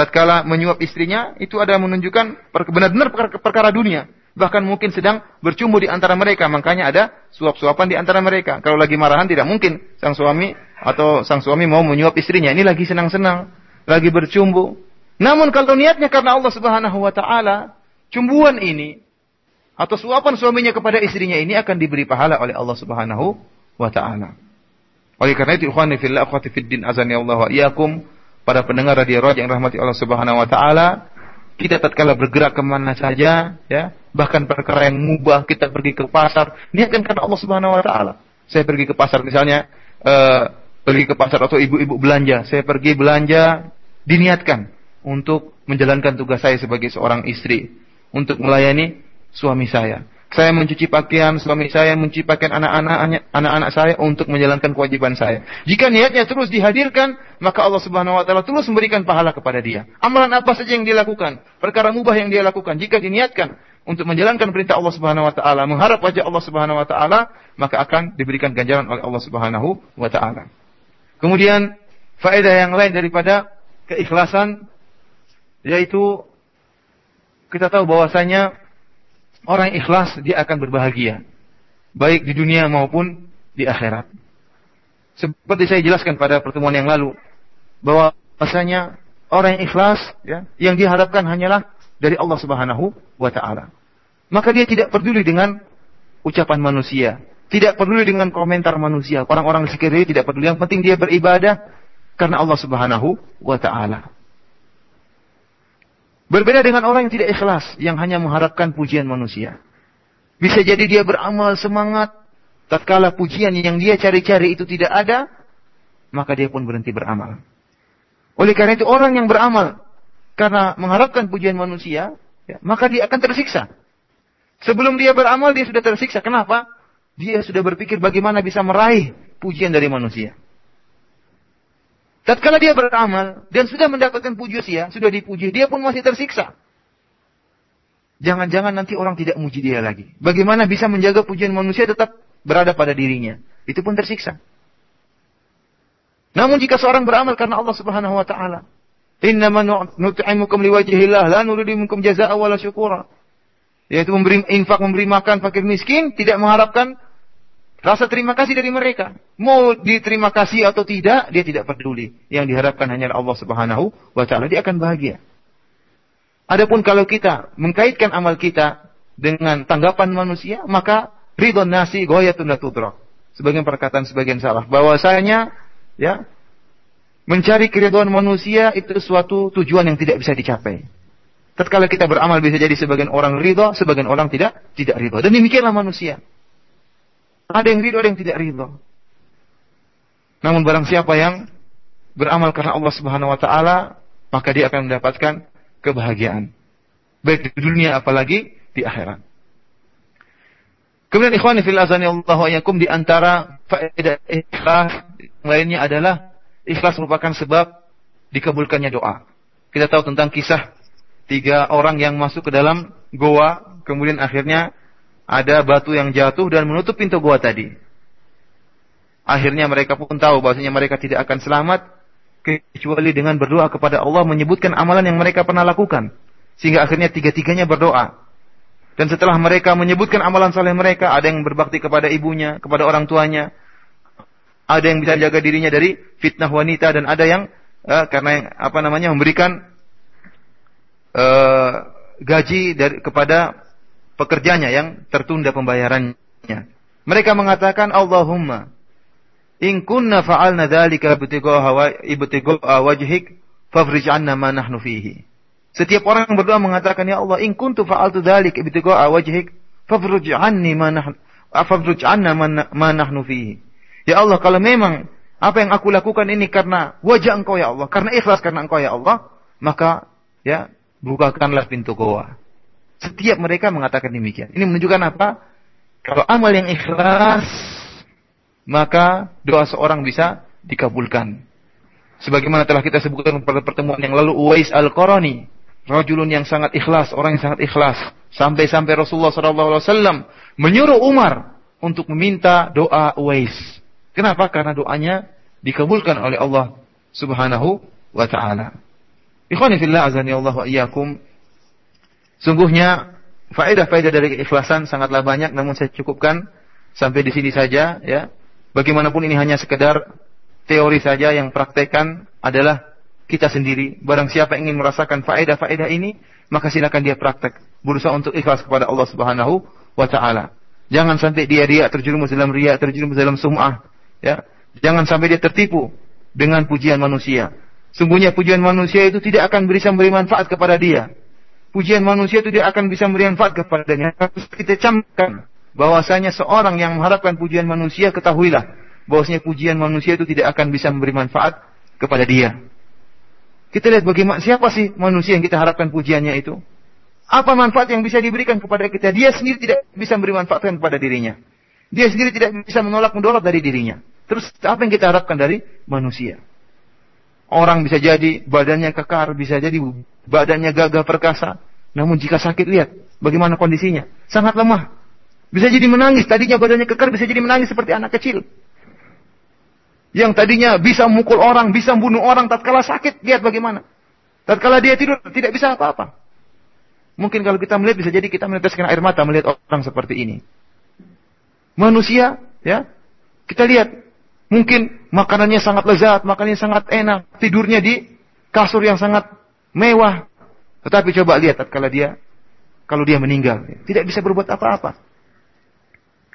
A: tatkala menyuap istrinya itu ada menunjukkan benar-benar perkara, dunia. Bahkan mungkin sedang bercumbu di antara mereka. Makanya ada suap-suapan di antara mereka. Kalau lagi marahan tidak mungkin sang suami atau sang suami mau menyuap istrinya. Ini lagi senang-senang. Lagi bercumbu. Namun kalau niatnya karena Allah Subhanahu wa taala cumbuan ini atau suapan suaminya kepada istrinya ini akan diberi pahala oleh Allah Subhanahu wa taala. Oleh karena itu ikhwani fillah akhwati fid din azani Allah wa iyyakum para pendengar radio Roja yang rahmati Allah Subhanahu wa taala, kita tatkala bergerak ke mana saja, ya, bahkan perkara yang mubah, kita pergi ke pasar, niatkan karena Allah Subhanahu wa taala. Saya pergi ke pasar misalnya, uh, pergi ke pasar atau ibu-ibu belanja, saya pergi belanja, diniatkan untuk menjalankan tugas saya sebagai seorang istri, untuk melayani suami saya. Saya mencuci pakaian suami saya, mencuci pakaian anak-anak anak-anak saya untuk menjalankan kewajiban saya. Jika niatnya terus dihadirkan, maka Allah Subhanahu wa taala terus memberikan pahala kepada dia. Amalan apa saja yang dia lakukan, perkara mubah yang dia lakukan, jika diniatkan untuk menjalankan perintah Allah Subhanahu wa taala, mengharap wajah Allah Subhanahu wa taala, maka akan diberikan ganjaran oleh Allah Subhanahu wa taala. Kemudian faedah yang lain daripada keikhlasan yaitu kita tahu bahwasanya Orang yang ikhlas dia akan berbahagia. Baik di dunia maupun di akhirat. Seperti saya jelaskan pada pertemuan yang lalu. Bahwa bahasanya orang yang ikhlas ya, yang diharapkan hanyalah dari Allah Subhanahu wa taala. Maka dia tidak peduli dengan ucapan manusia, tidak peduli dengan komentar manusia. Orang-orang sekitar tidak peduli. Yang penting dia beribadah karena Allah Subhanahu wa taala. Berbeda dengan orang yang tidak ikhlas, yang hanya mengharapkan pujian manusia. Bisa jadi dia beramal semangat, tatkala pujian yang dia cari-cari itu tidak ada, maka dia pun berhenti beramal. Oleh karena itu orang yang beramal karena mengharapkan pujian manusia, ya, maka dia akan tersiksa. Sebelum dia beramal dia sudah tersiksa. Kenapa? Dia sudah berpikir bagaimana bisa meraih pujian dari manusia. Tatkala dia beramal dan sudah mendapatkan puji ya, sudah dipuji, dia pun masih tersiksa. Jangan-jangan nanti orang tidak muji dia lagi. Bagaimana bisa menjaga pujian manusia tetap berada pada dirinya? Itu pun tersiksa. Namun jika seorang beramal karena Allah Subhanahu wa taala, "Innama nut'imukum liwajhillah, la nuridu minkum jazaa'a wala syukura." Yaitu memberi infak, memberi makan fakir miskin, tidak mengharapkan Rasa terima kasih dari mereka. Mau diterima kasih atau tidak, dia tidak peduli. Yang diharapkan hanya Allah Subhanahu wa taala, dia akan bahagia. Adapun kalau kita mengkaitkan amal kita dengan tanggapan manusia, maka ridho nasi goyatun la. Sebagian perkataan sebagian salah. Bahwasanya ya mencari keridhaan manusia itu suatu tujuan yang tidak bisa dicapai. Tatkala kita beramal bisa jadi sebagian orang ridho, sebagian orang tidak tidak ridho. Dan demikianlah manusia. Ada yang ridho, ada yang tidak ridho. Namun barang siapa yang beramal karena Allah Subhanahu wa taala, maka dia akan mendapatkan kebahagiaan. Baik di dunia apalagi di akhirat. Kemudian ikhwani fil azani Allah yakum di antara faedah ikhlas lainnya adalah ikhlas merupakan sebab dikabulkannya doa. Kita tahu tentang kisah tiga orang yang masuk ke dalam goa, kemudian akhirnya ada batu yang jatuh dan menutup pintu gua tadi. Akhirnya mereka pun tahu bahwasanya mereka tidak akan selamat kecuali dengan berdoa kepada Allah menyebutkan amalan yang mereka pernah lakukan. Sehingga akhirnya tiga-tiganya berdoa. Dan setelah mereka menyebutkan amalan saleh mereka, ada yang berbakti kepada ibunya, kepada orang tuanya, ada yang bisa jaga dirinya dari fitnah wanita dan ada yang uh, karena yang, apa namanya memberikan uh, gaji dari kepada pekerjanya yang tertunda pembayarannya. Mereka mengatakan Allahumma in kunna fa'alna dzalika ibtigha'a wajhik fafrij 'anna ma nahnu fihi. Setiap orang yang berdoa mengatakan ya Allah in kuntu fa'altu dzalika ibtigha'a wajhik fafrij 'anni ma nahnu fafrij 'anna ma nahnu fihi. Ya Allah kalau memang apa yang aku lakukan ini karena wajah engkau ya Allah, karena ikhlas karena engkau ya Allah, maka ya bukakanlah pintu goa. Setiap mereka mengatakan demikian. Ini menunjukkan apa? Kalau amal yang ikhlas, maka doa seorang bisa dikabulkan. Sebagaimana telah kita sebutkan pada pertemuan yang lalu, Uwais Al-Qarani, rajulun yang sangat ikhlas, orang yang sangat ikhlas. Sampai-sampai Rasulullah SAW menyuruh Umar untuk meminta doa Uwais. Kenapa? Karena doanya dikabulkan oleh Allah Subhanahu wa taala. Ikhwani fillah azani Allah wa iyyakum. Sungguhnya faedah-faedah dari keikhlasan sangatlah banyak namun saya cukupkan sampai di sini saja ya. Bagaimanapun ini hanya sekedar teori saja yang praktekan adalah kita sendiri. Barang siapa ingin merasakan faedah-faedah ini, maka silakan dia praktek. Berusaha untuk ikhlas kepada Allah Subhanahu wa taala. Jangan sampai dia riak terjerumus dalam riak, terjerumus dalam sum'ah, Ya, jangan sampai dia tertipu dengan pujian manusia. Sungguhnya pujian manusia itu tidak akan bisa memberi manfaat kepada dia. Pujian manusia itu tidak akan bisa memberi manfaat kepadanya. Harus kita camkan bahwasanya seorang yang mengharapkan pujian manusia ketahuilah bahwasanya pujian manusia itu tidak akan bisa memberi manfaat kepada dia. Kita lihat bagaimana siapa sih manusia yang kita harapkan pujiannya itu? Apa manfaat yang bisa diberikan kepada kita? Dia sendiri tidak bisa memberi manfaat kepada dirinya. Dia sendiri tidak bisa menolak menolak dari dirinya. Terus apa yang kita harapkan dari manusia? Orang bisa jadi badannya kekar, bisa jadi badannya gagah perkasa. Namun jika sakit lihat bagaimana kondisinya. Sangat lemah. Bisa jadi menangis. Tadinya badannya kekar bisa jadi menangis seperti anak kecil. Yang tadinya bisa memukul orang, bisa membunuh orang. Tatkala sakit, lihat bagaimana. Tatkala dia tidur, tidak bisa apa-apa. Mungkin kalau kita melihat, bisa jadi kita meneteskan air mata melihat orang seperti ini. Manusia, ya, kita lihat Mungkin makanannya sangat lezat, makanannya sangat enak, tidurnya di kasur yang sangat mewah. Tetapi coba lihat kalau dia kalau dia meninggal, tidak bisa berbuat apa-apa.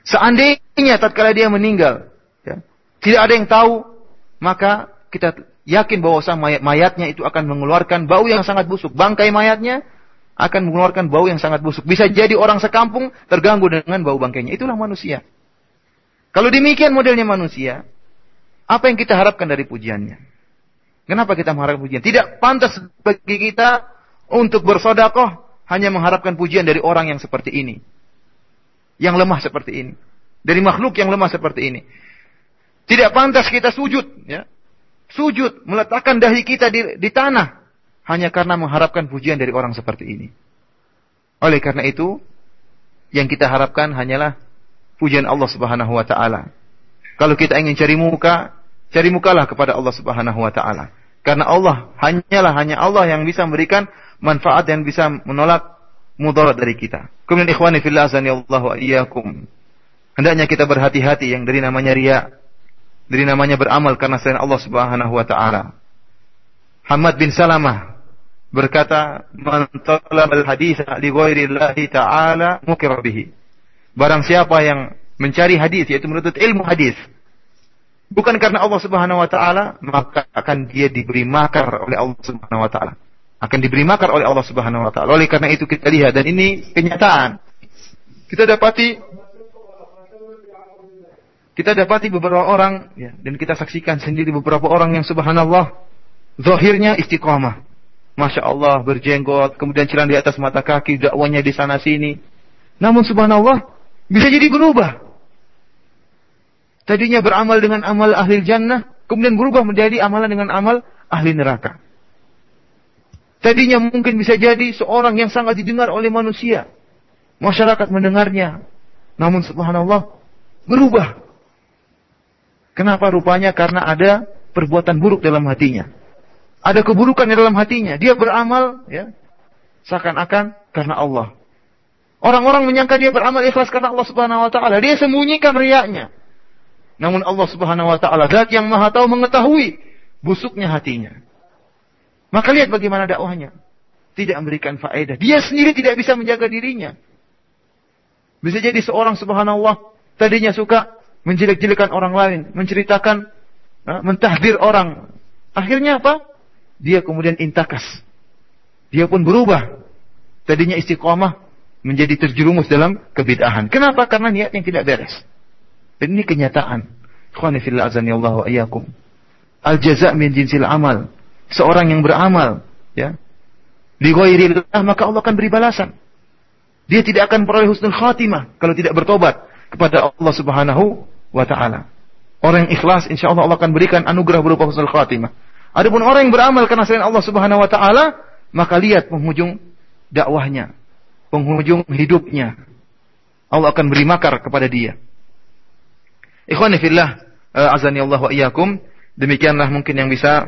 A: Seandainya tatkala dia meninggal, ya, tidak ada yang tahu, maka kita yakin bahwa mayat mayatnya itu akan mengeluarkan bau yang sangat busuk. Bangkai mayatnya akan mengeluarkan bau yang sangat busuk. Bisa jadi orang sekampung terganggu dengan bau bangkainya. Itulah manusia. Kalau demikian modelnya manusia, apa yang kita harapkan dari pujiannya? Kenapa kita mengharapkan pujian? Tidak pantas bagi kita untuk bersodakoh hanya mengharapkan pujian dari orang yang seperti ini. Yang lemah seperti ini. Dari makhluk yang lemah seperti ini. Tidak pantas kita sujud. Ya. Sujud, meletakkan dahi kita di, di tanah. Hanya karena mengharapkan pujian dari orang seperti ini. Oleh karena itu, yang kita harapkan hanyalah pujian Allah Subhanahu wa taala. Kalau kita ingin cari muka, cari mukalah kepada Allah Subhanahu wa taala. Karena Allah hanyalah hanya Allah yang bisa memberikan manfaat dan bisa menolak mudarat dari kita. Kemudian ikhwani fillah wa iyyakum. Hendaknya kita berhati-hati yang dari namanya riya, dari namanya beramal karena selain Allah Subhanahu wa taala. Hamad bin Salamah berkata, "Man talaba al-hadits li taala mukir bihi." Barang siapa yang mencari hadis yaitu menuntut ilmu hadis bukan karena Allah Subhanahu wa taala maka akan dia diberi makar oleh Allah Subhanahu wa taala. Akan diberi makar oleh Allah Subhanahu wa taala. Oleh karena itu kita lihat dan ini kenyataan. Kita dapati kita dapati beberapa orang ya, dan kita saksikan sendiri beberapa orang yang subhanallah zahirnya istiqamah. Masya Allah berjenggot kemudian celana di atas mata kaki dakwanya di sana sini namun subhanallah bisa jadi berubah Tadinya beramal dengan amal ahli jannah, kemudian berubah menjadi amalan dengan amal ahli neraka. Tadinya mungkin bisa jadi seorang yang sangat didengar oleh manusia. Masyarakat mendengarnya. Namun subhanallah berubah. Kenapa rupanya? Karena ada perbuatan buruk dalam hatinya. Ada keburukan di dalam hatinya. Dia beramal ya seakan-akan karena Allah. Orang-orang menyangka dia beramal ikhlas karena Allah Subhanahu wa taala. Dia sembunyikan riaknya. Namun Allah Subhanahu wa taala zat yang Maha tahu mengetahui busuknya hatinya. Maka lihat bagaimana dakwahnya. tidak memberikan faedah. Dia sendiri tidak bisa menjaga dirinya. Bisa jadi seorang subhanallah tadinya suka menjelek-jelekan orang lain, menceritakan, mentahdir orang. Akhirnya apa? Dia kemudian intakas. Dia pun berubah. Tadinya istiqomah menjadi terjerumus dalam kebid'ahan. Kenapa? Karena niat yang tidak beres. Dan ini kenyataan. Al jaza min jinsil amal. Seorang yang beramal, ya, di maka Allah akan beri balasan. Dia tidak akan peroleh husnul khatimah kalau tidak bertobat kepada Allah Subhanahu wa taala. Orang yang ikhlas insya Allah Allah akan berikan anugerah berupa husnul khatimah. Adapun orang yang beramal karena selain Allah Subhanahu wa taala, maka lihat penghujung dakwahnya, penghujung hidupnya. Allah akan beri makar kepada dia. Ikhwani fillah, uh, azani Allah wa iyyakum. Demikianlah mungkin yang bisa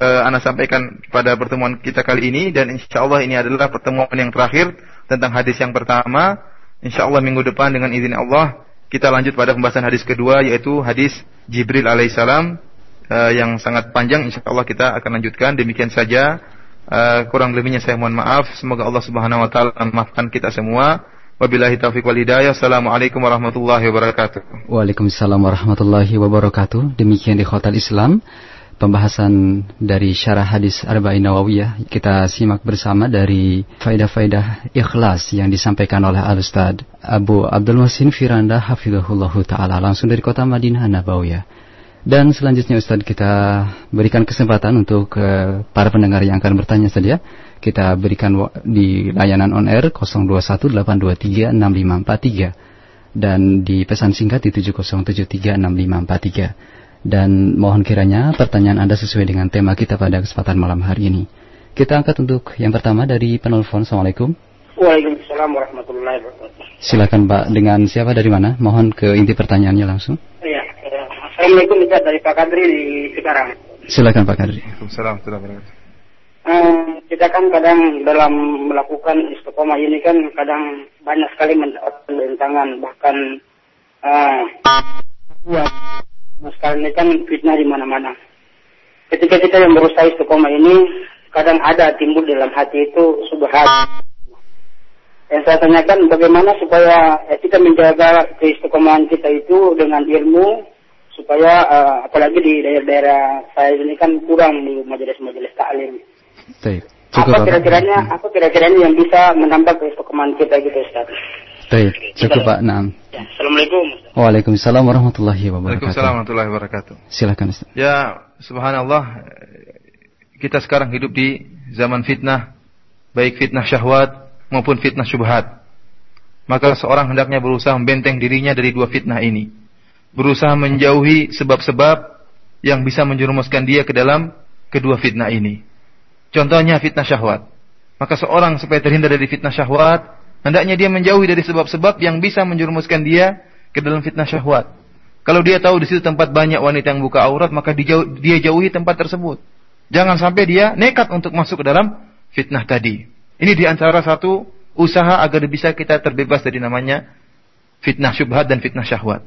A: uh, Ana sampaikan pada pertemuan kita kali ini dan insya Allah ini adalah pertemuan yang terakhir tentang hadis yang pertama. Insya Allah minggu depan dengan izin Allah kita lanjut pada pembahasan hadis kedua yaitu hadis Jibril alaihissalam uh, yang sangat panjang. Insya Allah kita akan lanjutkan. Demikian saja. Uh, kurang lebihnya saya mohon maaf. Semoga Allah Subhanahu Wa Taala memaafkan kita semua. Wabillahi taufiq wal hidayah. Assalamualaikum warahmatullahi wabarakatuh.
B: Waalaikumsalam warahmatullahi wabarakatuh. Demikian di Hotel Islam pembahasan dari syarah hadis Arba'in Nawawiyah kita simak bersama dari faedah-faedah ikhlas yang disampaikan oleh Al-Ustaz Abu Abdul Masin Firanda Hafizahullah Ta'ala langsung dari kota Madinah Nabawiyah. Dan selanjutnya Ustaz kita berikan kesempatan untuk uh, para pendengar yang akan bertanya saja. Kita berikan di layanan on air 0218236543 dan di pesan singkat di 70736543 dan mohon kiranya pertanyaan Anda sesuai dengan tema kita pada kesempatan malam hari ini. Kita angkat untuk yang pertama dari penelpon. Assalamualaikum.
C: Waalaikumsalam warahmatullahi wabarakatuh.
B: Silakan Pak, dengan siapa dari mana? Mohon ke inti pertanyaannya langsung.
C: Assalamualaikum Ustaz dari Pak Kadri di sekarang.
B: Silakan Pak Kadri.
A: Waalaikumsalam warahmatullahi wabarakatuh.
C: Um, kita kan kadang dalam melakukan istiqomah ini kan kadang banyak sekali mendapatkan bentangan bahkan uh, sekarang ini kan fitnah di mana-mana. Ketika kita yang berusaha istiqomah ini, kadang ada timbul dalam hati itu subhat. Yang saya tanyakan bagaimana supaya ya, kita menjaga keistiqomahan kita itu dengan ilmu supaya uh, apalagi di daerah-daerah saya ini kan kurang di majelis-majelis taklim. Apa kira-kiranya apa kira-kiranya yang bisa menambah keistiqomahan kita gitu Ustaz?
B: Baik, cukup Pak. Naam.
C: Ya, Assalamualaikum.
B: Waalaikumsalam warahmatullahi wabarakatuh.
A: Waalaikumsalam warahmatullahi wabarakatuh.
B: Silakan Ustaz.
A: Ya, subhanallah kita sekarang hidup di zaman fitnah, baik fitnah syahwat maupun fitnah syubhat. Maka seorang hendaknya berusaha membenteng dirinya dari dua fitnah ini. Berusaha menjauhi sebab-sebab yang bisa menjerumuskan dia ke dalam kedua fitnah ini. Contohnya fitnah syahwat. Maka seorang supaya terhindar dari fitnah syahwat, Hendaknya dia menjauhi dari sebab-sebab yang bisa menjerumuskan dia ke dalam fitnah syahwat. Kalau dia tahu di situ tempat banyak wanita yang buka aurat, maka dia jauhi tempat tersebut. Jangan sampai dia nekat untuk masuk ke dalam fitnah tadi. Ini di antara satu usaha agar bisa kita terbebas dari namanya fitnah syubhat dan fitnah syahwat.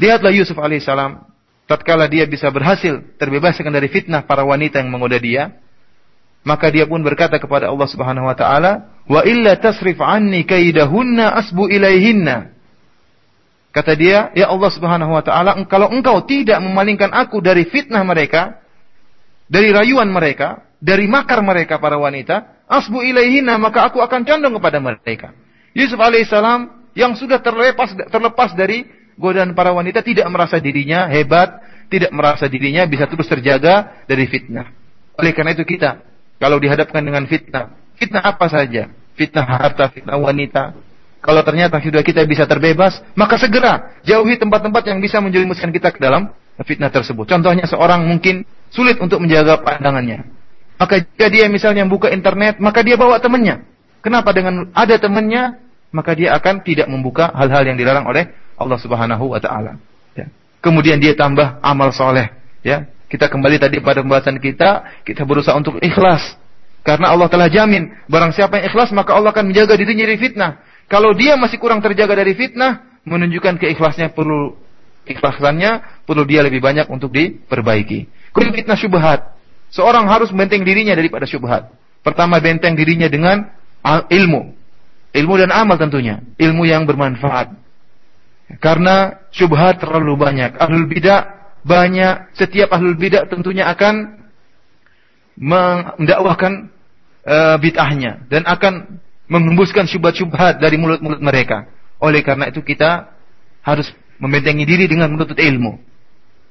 A: Lihatlah Yusuf alaihissalam, tatkala dia bisa berhasil terbebaskan dari fitnah para wanita yang menggoda dia, maka dia pun berkata kepada Allah Subhanahu wa taala, "Wa illa tasrif anni kaidahunna asbu ilaihinna." Kata dia, "Ya Allah Subhanahu wa taala, kalau engkau tidak memalingkan aku dari fitnah mereka, dari rayuan mereka, dari makar mereka para wanita, asbu ilaihinna, maka aku akan condong kepada mereka." Yusuf alaihissalam yang sudah terlepas terlepas dari godaan para wanita tidak merasa dirinya hebat, tidak merasa dirinya bisa terus terjaga dari fitnah. Oleh karena itu kita kalau dihadapkan dengan fitnah, fitnah apa saja? Fitnah harta, fitnah wanita. Kalau ternyata sudah kita bisa terbebas, maka segera jauhi tempat-tempat yang bisa menjerumuskan kita ke dalam fitnah tersebut. Contohnya seorang mungkin sulit untuk menjaga pandangannya. Maka jika dia misalnya buka internet, maka dia bawa temannya. Kenapa dengan ada temannya, maka dia akan tidak membuka hal-hal yang dilarang oleh Allah Subhanahu wa taala. Ya. Kemudian dia tambah amal soleh, ya. Kita kembali tadi pada pembahasan kita, kita berusaha untuk ikhlas. Karena Allah telah jamin, barang siapa yang ikhlas maka Allah akan menjaga dirinya dari fitnah. Kalau dia masih kurang terjaga dari fitnah, menunjukkan keikhlasnya perlu ikhlasannya perlu dia lebih banyak untuk diperbaiki. Kemudian fitnah syubhat. Seorang harus membenteng dirinya daripada syubhat. Pertama benteng dirinya dengan ilmu. Ilmu dan amal tentunya. Ilmu yang bermanfaat. Karena syubhat terlalu banyak. Ahlul bidah banyak. Setiap ahlul bidah tentunya akan mendakwahkan uh, bid'ahnya dan akan menghembuskan syubhat-syubhat dari mulut-mulut mereka. Oleh karena itu kita harus membentengi diri dengan menuntut ilmu.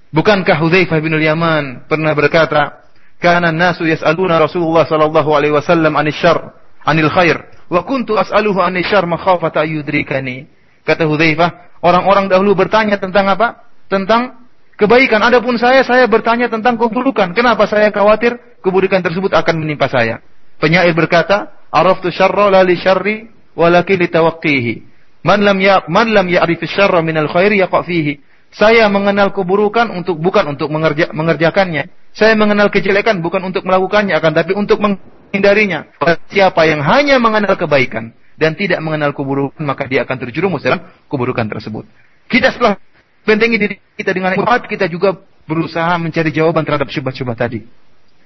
A: Bukankah Hudzaifah bin Yaman pernah berkata, "Kana nasu yas'aluna Rasulullah sallallahu alaihi wasallam 'anil syarr, 'anil khair, wa kuntu as'aluhu 'anil syarr makhafata yudrikani." Kata Hudzaifah, orang-orang dahulu bertanya tentang apa? Tentang kebaikan. Adapun saya, saya bertanya tentang keburukan. Kenapa saya khawatir keburukan tersebut akan menimpa saya? Penyair berkata, "Araftu syarra la li syarri walakin li tawaqqihi." Man lam ya man lam ya'rif syarra min al-khairi yaqa fihi. Saya mengenal keburukan untuk bukan untuk mengerja, mengerjakannya. Saya mengenal kejelekan bukan untuk melakukannya akan tapi untuk menghindarinya. Siapa yang hanya mengenal kebaikan dan tidak mengenal keburukan maka dia akan terjerumus dalam keburukan tersebut. Kita setelah bentengi diri kita dengan kuat kita juga berusaha mencari jawaban terhadap syubhat-syubhat tadi.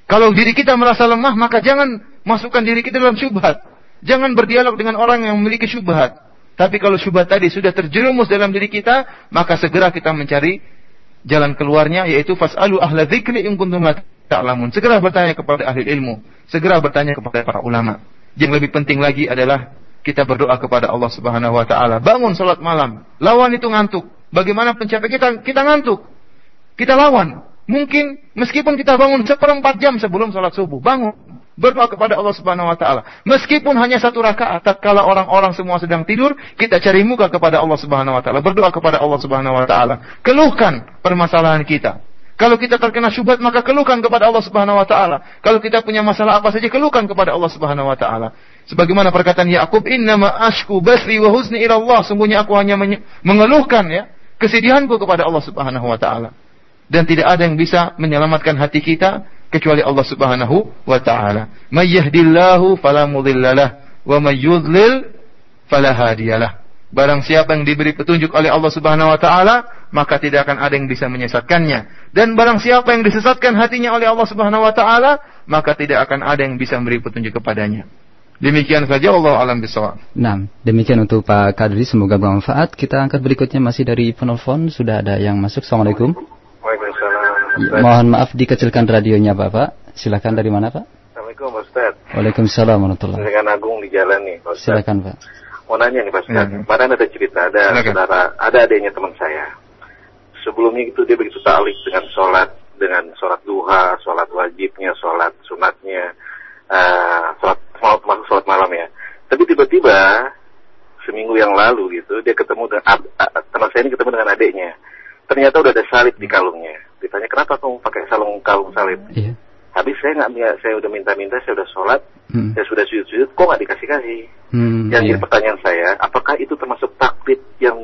A: Kalau diri kita merasa lemah maka jangan masukkan diri kita dalam syubhat. Jangan berdialog dengan orang yang memiliki syubhat. Tapi kalau syubhat tadi sudah terjerumus dalam diri kita, maka segera kita mencari jalan keluarnya yaitu fasalu ahla dzikri in kuntum ta'lamun. Segera bertanya kepada ahli ilmu, segera bertanya kepada para ulama. Yang lebih penting lagi adalah kita berdoa kepada Allah Subhanahu wa taala. Bangun salat malam. Lawan itu ngantuk. Bagaimana pencapaian kita? Kita ngantuk. Kita lawan. Mungkin meskipun kita bangun seperempat jam sebelum salat subuh, bangun berdoa kepada Allah Subhanahu wa taala. Meskipun hanya satu rakaat, tatkala orang-orang semua sedang tidur, kita cari muka kepada Allah Subhanahu wa taala, berdoa kepada Allah Subhanahu wa taala. Keluhkan permasalahan kita. Kalau kita terkena syubhat maka keluhkan kepada Allah Subhanahu wa taala. Kalau kita punya masalah apa saja keluhkan kepada Allah Subhanahu wa taala. Sebagaimana perkataan Yakub, "Innama ashku basri wa huzni ila Allah." Sungguhnya aku hanya mengeluhkan ya kesedihanku kepada Allah Subhanahu wa taala. Dan tidak ada yang bisa menyelamatkan hati kita kecuali Allah Subhanahu wa taala. May yahdillahu fala mudhillalah wa may yudlil fala hadiyalah. Barang siapa yang diberi petunjuk oleh Allah Subhanahu wa taala, maka tidak akan ada yang bisa menyesatkannya. Dan barang siapa yang disesatkan hatinya oleh Allah Subhanahu wa taala, maka tidak akan ada yang bisa memberi petunjuk kepadanya. Demikian saja Allah alam bisawab.
B: Nah, demikian untuk Pak Kadri semoga bermanfaat. Kita angkat berikutnya masih dari penelpon sudah ada yang masuk. Assalamualaikum. Ya, mohon maaf dikecilkan radionya Bapak. Silakan dari mana Pak?
D: Assalamualaikum Pak Ustaz.
B: Waalaikumsalam warahmatullahi
D: Dengan Agung di jalan nih Pak Ustaz.
B: Silakan Pak.
D: Mau nanya nih Pak Ustaz. Hmm. Kemarin ada cerita ada Silakan. saudara, ada adanya teman saya. Sebelumnya itu dia begitu talik dengan sholat, dengan sholat duha, sholat wajibnya, sholat sunatnya, uh, sholat malam termasuk sholat malam ya. Tapi tiba-tiba seminggu yang lalu gitu dia ketemu dengan teman saya ini ketemu dengan adiknya. Ternyata udah ada salib di kalungnya ditanya kenapa kamu pakai salung kalung salib yeah. habis saya nggak saya udah minta-minta saya udah sholat hmm. saya sudah sujud-sujud kok nggak dikasih kasih hmm, yang yeah. jadi pertanyaan saya apakah itu termasuk taklid yang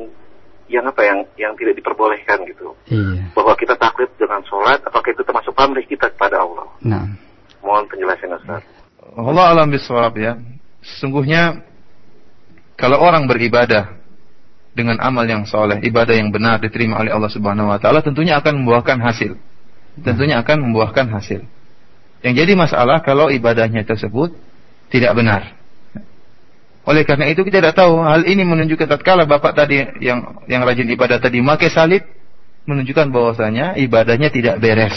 D: yang apa yang yang tidak diperbolehkan gitu yeah. bahwa kita taklid dengan sholat apakah itu termasuk pamrih kita kepada Allah nah. mohon penjelasan Ustaz
A: Allah alam bisawab ya sesungguhnya kalau orang beribadah dengan amal yang soleh, ibadah yang benar diterima oleh Allah Subhanahu Wa Taala, tentunya akan membuahkan hasil. Tentunya akan membuahkan hasil. Yang jadi masalah kalau ibadahnya tersebut tidak benar. Oleh karena itu kita tidak tahu hal ini menunjukkan tatkala bapak tadi yang yang rajin ibadah tadi pakai salib menunjukkan bahwasanya ibadahnya tidak beres.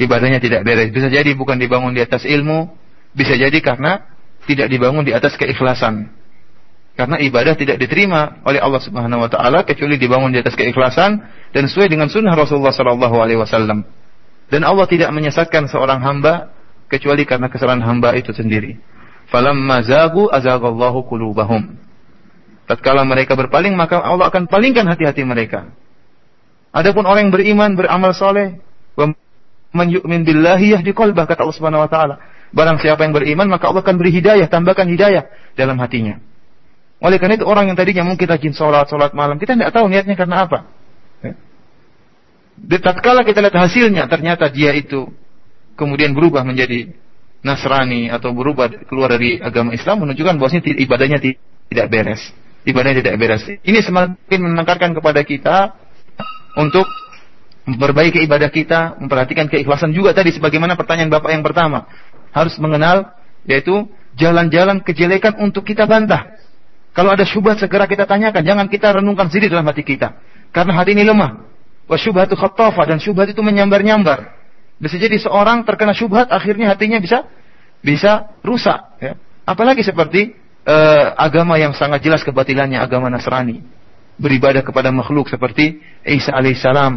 A: Ibadahnya tidak beres. Bisa jadi bukan dibangun di atas ilmu, bisa jadi karena tidak dibangun di atas keikhlasan. Karena ibadah tidak diterima oleh Allah Subhanahu wa taala kecuali dibangun di atas keikhlasan dan sesuai dengan sunnah Rasulullah sallallahu alaihi wasallam. Dan Allah tidak menyesatkan seorang hamba kecuali karena kesalahan hamba itu sendiri. Falamma zagu azagallahu qulubahum. Tatkala mereka berpaling maka Allah akan palingkan hati-hati mereka. Adapun orang yang beriman, beramal soleh, man yu'min billahi yahdi qalbah kata Allah Subhanahu wa taala. Barang siapa yang beriman maka Allah akan beri hidayah, tambahkan hidayah dalam hatinya. Oleh karena itu orang yang tadinya mungkin rajin sholat, sholat malam, kita tidak tahu niatnya karena apa. Ya. Tatkala kita lihat hasilnya, ternyata dia itu kemudian berubah menjadi Nasrani atau berubah keluar dari agama Islam menunjukkan bahwasanya ibadahnya tidak beres. Ibadahnya tidak beres. Ini semakin menangkarkan kepada kita untuk memperbaiki ibadah kita, memperhatikan keikhlasan juga tadi sebagaimana pertanyaan Bapak yang pertama. Harus mengenal yaitu jalan-jalan kejelekan untuk kita bantah. Kalau ada syubhat segera kita tanyakan, jangan kita renungkan sendiri dalam hati kita. Karena hati ini lemah. Wa syubhatu khattafa dan syubhat itu menyambar-nyambar. Bisa jadi seorang terkena syubhat akhirnya hatinya bisa bisa rusak ya. Apalagi seperti uh, agama yang sangat jelas kebatilannya agama Nasrani. Beribadah kepada makhluk seperti Isa alaihissalam.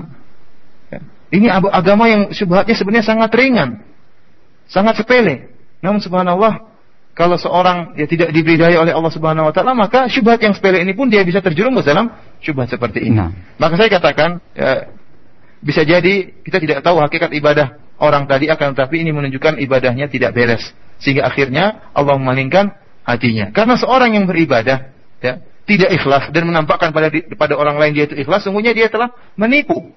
A: Ya. Ini agama yang syubhatnya sebenarnya sangat ringan. Sangat sepele. Namun subhanallah kalau seorang ya tidak diberi daya oleh Allah Subhanahu wa taala maka syubhat yang sepele ini pun dia bisa terjerumus dalam syubhat seperti ini. Nah. Maka saya katakan ya, bisa jadi kita tidak tahu hakikat ibadah orang tadi akan tetapi ini menunjukkan ibadahnya tidak beres sehingga akhirnya Allah memalingkan hatinya. Karena seorang yang beribadah ya, tidak ikhlas dan menampakkan pada pada orang lain dia itu ikhlas, sungguhnya dia telah menipu.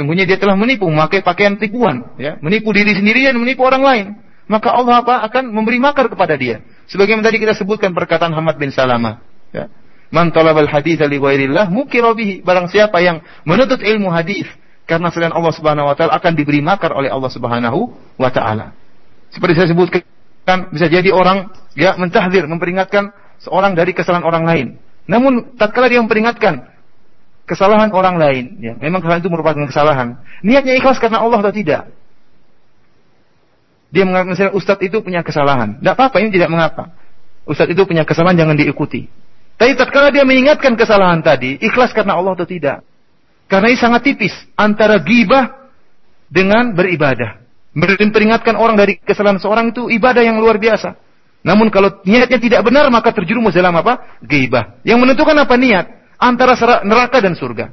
A: Sungguhnya dia telah menipu, memakai pakaian tipuan, ya, menipu diri sendiri dan menipu orang lain maka Allah apa akan memberi makar kepada dia. Sebagaimana tadi kita sebutkan perkataan Hamad bin Salama. Ya. Man talabal hadis li ghairillah mukira bihi. Barang siapa yang menuntut ilmu hadis karena selain Allah Subhanahu wa taala akan diberi makar oleh Allah Subhanahu wa taala. Seperti saya sebutkan bisa jadi orang ya mentahdir, memperingatkan seorang dari kesalahan orang lain. Namun tatkala dia memperingatkan kesalahan orang lain, ya, memang kesalahan itu merupakan kesalahan. Niatnya ikhlas karena Allah atau tidak? Dia mengatakan misalnya Ustadz itu punya kesalahan. Tidak apa-apa, ini tidak mengapa. Ustadz itu punya kesalahan, jangan diikuti. Tapi tatkala dia mengingatkan kesalahan tadi, ikhlas karena Allah atau tidak. Karena ini sangat tipis antara gibah dengan beribadah. Memperingatkan orang dari kesalahan seorang itu ibadah yang luar biasa. Namun kalau niatnya tidak benar maka terjerumus dalam apa? Gibah. Yang menentukan apa niat? Antara neraka dan surga.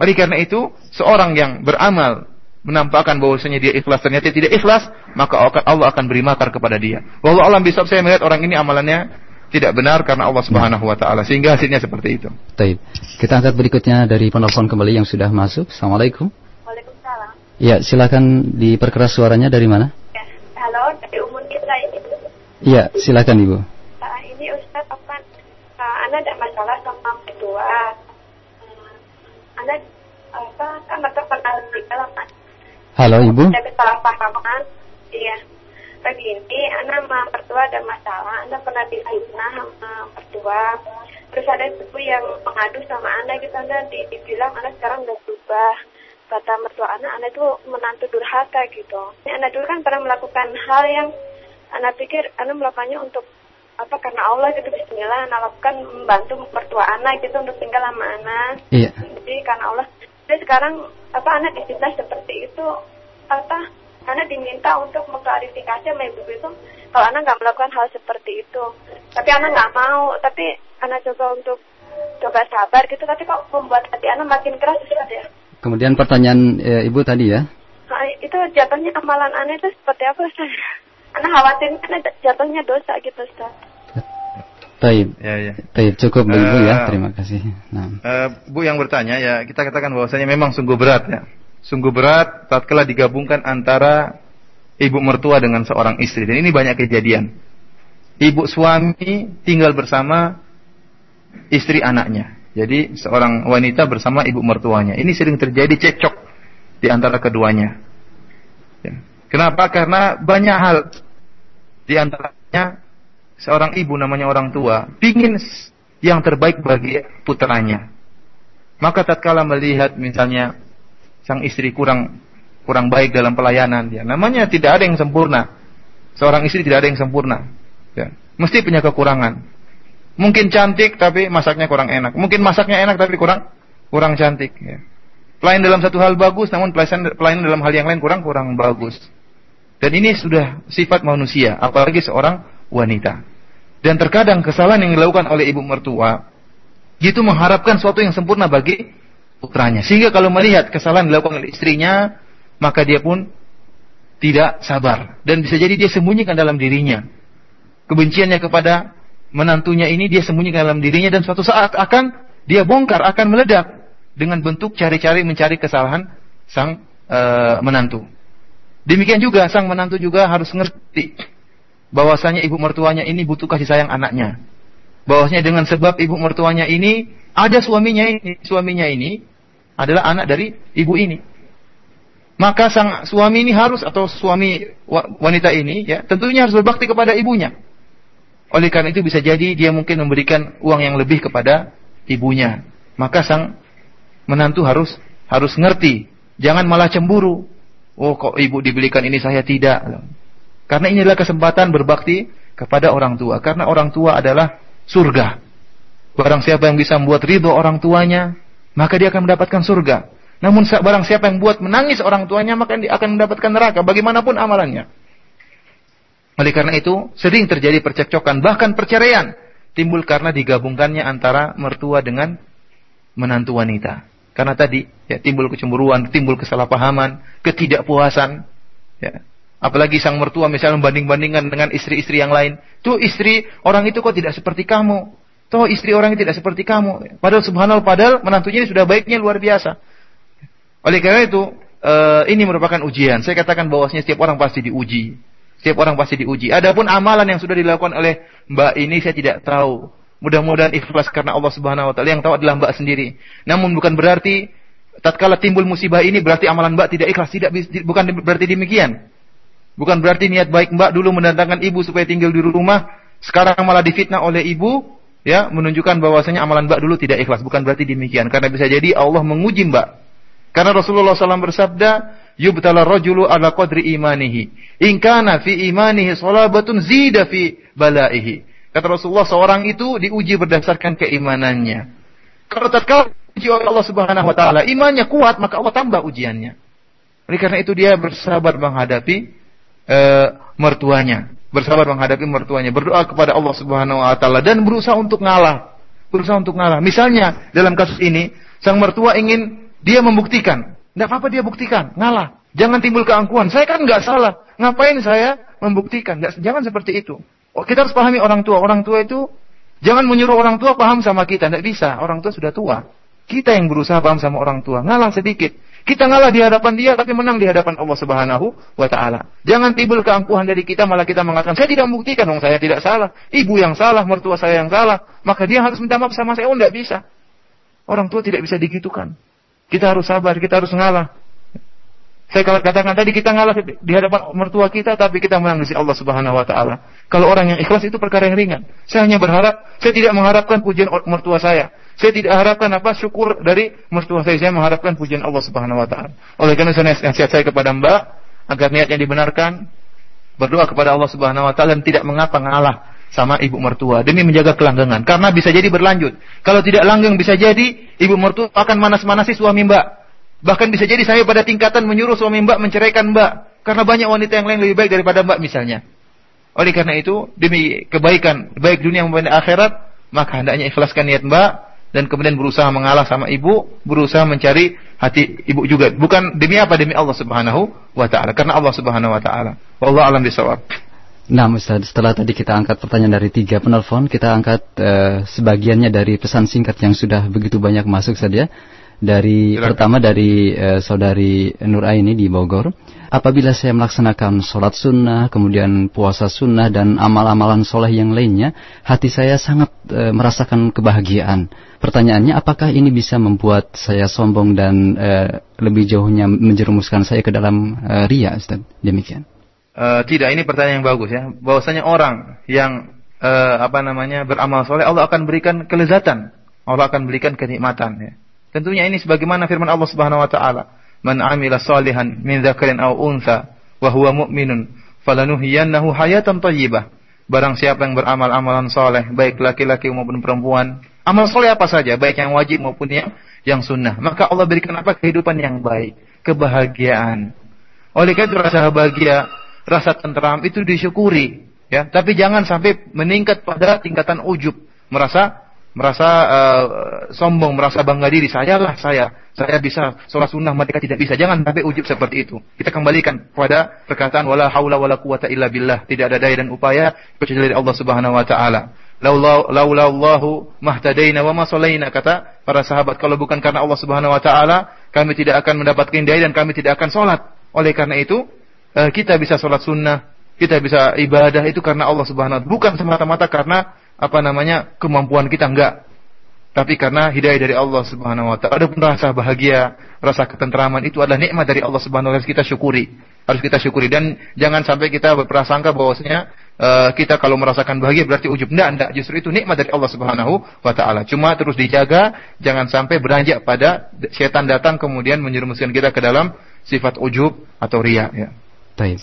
A: Oleh karena itu, seorang yang beramal menampakkan bahwasanya dia ikhlas ternyata tidak ikhlas, maka Allah akan beri makar kepada dia. Wallahu alam bisa saya melihat orang ini amalannya tidak benar karena Allah Subhanahu wa taala sehingga hasilnya seperti itu.
B: Baik. Kita angkat berikutnya dari penelpon kembali yang sudah masuk. Assalamualaikum. Waalaikumsalam. Ya, silakan diperkeras suaranya dari mana?
E: Ya, halo, dari Umun kita ini.
B: Iya, silakan Ibu.
E: Uh, ini Ustaz apa Anda ada masalah sama kedua. Uh, anda apa kan pernah di dalam
B: Halo Ibu.
E: Ada kesalahpahaman. Iya. Begini, anak sama pertua ada masalah. Anda pernah difitnah sama pertua. Terus ada ibu yang mengadu sama Anda gitu. Anda dibilang Anda sekarang udah berubah. Kata mertua anak, Anda itu menantu durhaka gitu. Ini Anda dulu kan pernah melakukan hal yang Anda pikir Anda melakukannya untuk apa karena Allah gitu Bismillah lakukan membantu mertua anak gitu untuk tinggal sama anak.
B: Iya.
E: Jadi karena Allah jadi sekarang apa anak difitnah seperti itu apa anak diminta untuk mengklarifikasi sama ibu itu kalau anak nggak melakukan hal seperti itu. Tapi anak nggak mau tapi anak coba untuk coba sabar gitu tapi kok membuat hati anak makin keras Ustaz ya?
B: Kemudian pertanyaan e, ibu tadi ya.
E: Nah, itu jatuhnya amalan anak itu seperti apa Ustaz? Anak khawatir anak jatuhnya dosa gitu Ustaz
B: Taib. Ya, ya. Taib cukup uh, Ibu ya. Eh, Terima kasih.
A: Nah. Uh, Bu yang bertanya ya, kita katakan bahwasanya memang sungguh berat ya. Sungguh berat tatkala digabungkan antara ibu mertua dengan seorang istri dan ini banyak kejadian. Ibu suami tinggal bersama istri anaknya. Jadi seorang wanita bersama ibu mertuanya. Ini sering terjadi cekcok di antara keduanya. Ya. Kenapa? Karena banyak hal di antaranya seorang ibu namanya orang tua ingin yang terbaik bagi putranya. Maka tatkala melihat misalnya sang istri kurang kurang baik dalam pelayanan dia, namanya tidak ada yang sempurna. Seorang istri tidak ada yang sempurna. Ya. Mesti punya kekurangan. Mungkin cantik tapi masaknya kurang enak. Mungkin masaknya enak tapi kurang kurang cantik. Ya. Pelayan dalam satu hal bagus, namun pelayan, pelayan dalam hal yang lain kurang kurang bagus. Dan ini sudah sifat manusia, apalagi seorang wanita. Dan terkadang kesalahan yang dilakukan oleh ibu mertua itu mengharapkan sesuatu yang sempurna bagi putranya. Sehingga kalau melihat kesalahan dilakukan oleh istrinya, maka dia pun tidak sabar dan bisa jadi dia sembunyikan dalam dirinya. Kebenciannya kepada menantunya ini dia sembunyikan dalam dirinya dan suatu saat akan dia bongkar, akan meledak dengan bentuk cari-cari mencari kesalahan sang e, menantu. Demikian juga sang menantu juga harus ngerti bahwasanya ibu mertuanya ini butuh kasih sayang anaknya. Bahwasanya dengan sebab ibu mertuanya ini ada suaminya ini, suaminya ini adalah anak dari ibu ini. maka sang suami ini harus atau suami wanita ini ya tentunya harus berbakti kepada ibunya. Oleh karena itu bisa jadi dia mungkin memberikan uang yang lebih kepada ibunya. Maka sang menantu harus harus ngerti, jangan malah cemburu. Oh kok ibu dibelikan ini saya tidak. Karena ini adalah kesempatan berbakti kepada orang tua. Karena orang tua adalah surga. Barang siapa yang bisa membuat ridho orang tuanya, maka dia akan mendapatkan surga. Namun barang siapa yang buat menangis orang tuanya maka dia akan mendapatkan neraka bagaimanapun amalannya. Oleh karena itu sering terjadi percekcokan bahkan perceraian timbul karena digabungkannya antara mertua dengan menantu wanita. Karena tadi ya timbul kecemburuan, timbul kesalahpahaman, ketidakpuasan. Ya. Apalagi sang mertua misalnya membanding-bandingkan dengan istri-istri yang lain. Tuh istri orang itu kok tidak seperti kamu. Tuh istri orang itu tidak seperti kamu. Padahal subhanallah padahal menantunya ini sudah baiknya luar biasa. Oleh karena itu, uh, ini merupakan ujian. Saya katakan bahwasanya setiap orang pasti diuji. Setiap orang pasti diuji. Adapun amalan yang sudah dilakukan oleh Mbak ini saya tidak tahu. Mudah-mudahan ikhlas karena Allah Subhanahu wa taala yang tahu adalah Mbak sendiri. Namun bukan berarti tatkala timbul musibah ini berarti amalan Mbak tidak ikhlas, tidak bukan berarti demikian. Bukan berarti niat baik Mbak dulu mendatangkan ibu supaya tinggal di rumah, sekarang malah difitnah oleh ibu, ya, menunjukkan bahwasanya amalan Mbak dulu tidak ikhlas. Bukan berarti demikian. Karena bisa jadi Allah menguji Mbak karena Rasulullah SAW bersabda, yubtala rajulu ala qadri imanihi. In kana fi imanihi salabatun zida fi balaihi. Kata Rasulullah, seorang itu diuji berdasarkan keimanannya. Kalau tatkala uji oleh Allah Subhanahu wa taala, imannya kuat, maka Allah tambah ujiannya. Oleh karena itu dia bersabar menghadapi uh, mertuanya, bersabar menghadapi mertuanya, berdoa kepada Allah Subhanahu wa taala dan berusaha untuk ngalah. Berusaha untuk ngalah. Misalnya dalam kasus ini, sang mertua ingin dia membuktikan. Tidak apa-apa dia buktikan. Ngalah. Jangan timbul keangkuhan. Saya kan nggak salah. Ngapain saya membuktikan? Nggak, jangan seperti itu. Oh, kita harus pahami orang tua. Orang tua itu jangan menyuruh orang tua paham sama kita. Tidak bisa. Orang tua sudah tua. Kita yang berusaha paham sama orang tua. Ngalah sedikit. Kita ngalah di hadapan dia tapi menang di hadapan Allah Subhanahu wa taala. Jangan timbul keangkuhan dari kita malah kita mengatakan saya tidak membuktikan dong saya tidak salah. Ibu yang salah, mertua saya yang salah. Maka dia harus minta maaf sama saya. Oh tidak bisa. Orang tua tidak bisa digitukan. Kita harus sabar, kita harus ngalah. Saya katakan tadi kita ngalah di hadapan mertua kita tapi kita menang di Allah Subhanahu wa taala. Kalau orang yang ikhlas itu perkara yang ringan. Saya hanya berharap, saya tidak mengharapkan pujian mertua saya. Saya tidak harapkan apa syukur dari mertua saya. Saya mengharapkan pujian Allah Subhanahu wa taala. Oleh karena saya nasihat saya kepada Mbak agar niatnya dibenarkan, berdoa kepada Allah Subhanahu wa taala dan tidak mengapa ngalah sama ibu mertua demi menjaga kelanggengan karena bisa jadi berlanjut. Kalau tidak langgeng bisa jadi ibu mertua akan manas-manasi suami Mbak. Bahkan bisa jadi saya pada tingkatan menyuruh suami Mbak menceraikan Mbak karena banyak wanita yang lain lebih baik daripada Mbak misalnya. Oleh karena itu demi kebaikan baik dunia maupun akhirat maka hendaknya ikhlaskan niat Mbak dan kemudian berusaha mengalah sama ibu, berusaha mencari hati ibu juga. Bukan demi apa? Demi Allah Subhanahu wa taala. Karena Allah Subhanahu wa taala. Wallahu alam bisawab.
B: Nah, Ustaz, setelah tadi kita angkat pertanyaan dari tiga penelpon, kita angkat uh, sebagiannya dari pesan singkat yang sudah begitu banyak masuk saja. Dari Silakan. pertama dari uh, saudari Nur Aini di Bogor. Apabila saya melaksanakan sholat sunnah, kemudian puasa sunnah dan amal-amalan soleh yang lainnya, hati saya sangat uh, merasakan kebahagiaan. Pertanyaannya, apakah ini bisa membuat saya sombong dan uh, lebih jauhnya menjerumuskan saya ke dalam uh, ria, Ustaz? Demikian.
A: Uh, tidak, ini pertanyaan yang bagus ya. Bahwasanya orang yang uh, apa namanya beramal soleh, Allah akan berikan kelezatan, Allah akan berikan kenikmatan. Ya. Tentunya ini sebagaimana firman Allah Subhanahu Wa Taala, "Man amila salihan min dzakarin aw untha, wa huwa mu'minun, falanuhiyannahu hayatan thayyibah." Barang siapa yang beramal amalan soleh, baik laki-laki maupun perempuan, amal soleh apa saja, baik yang wajib maupun yang yang sunnah, maka Allah berikan apa kehidupan yang baik, kebahagiaan. Oleh karena itu rasa bahagia rasa tentram itu disyukuri ya tapi jangan sampai meningkat pada tingkatan ujub merasa merasa uh, sombong merasa bangga diri saya lah saya. Saya bisa sholat sunnah mereka tidak bisa. Jangan sampai ujub seperti itu. Kita kembalikan pada perkataan wala haula wala quwata illa billah. Tidak ada daya dan upaya kecuali dari Allah Subhanahu wa taala. Laula Allahu mahtadaina wa ma kata para sahabat. Kalau bukan karena Allah Subhanahu wa taala kami tidak akan mendapatkan daya dan kami tidak akan sholat. Oleh karena itu Eh, kita bisa sholat sunnah, kita bisa ibadah itu karena Allah Subhanahu wa taala, bukan semata-mata karena apa namanya kemampuan kita enggak. tapi karena hidayah dari Allah Subhanahu wa taala. Adapun rasa bahagia, rasa ketentraman itu adalah nikmat dari Allah Subhanahu wa taala kita syukuri. Harus kita syukuri dan jangan sampai kita berprasangka bahwasanya uh, kita kalau merasakan bahagia berarti ujub. Enggak, enggak. Justru itu nikmat dari Allah Subhanahu wa taala. Cuma terus dijaga jangan sampai beranjak pada setan datang kemudian menjerumuskan kita ke dalam sifat ujub atau ria ya.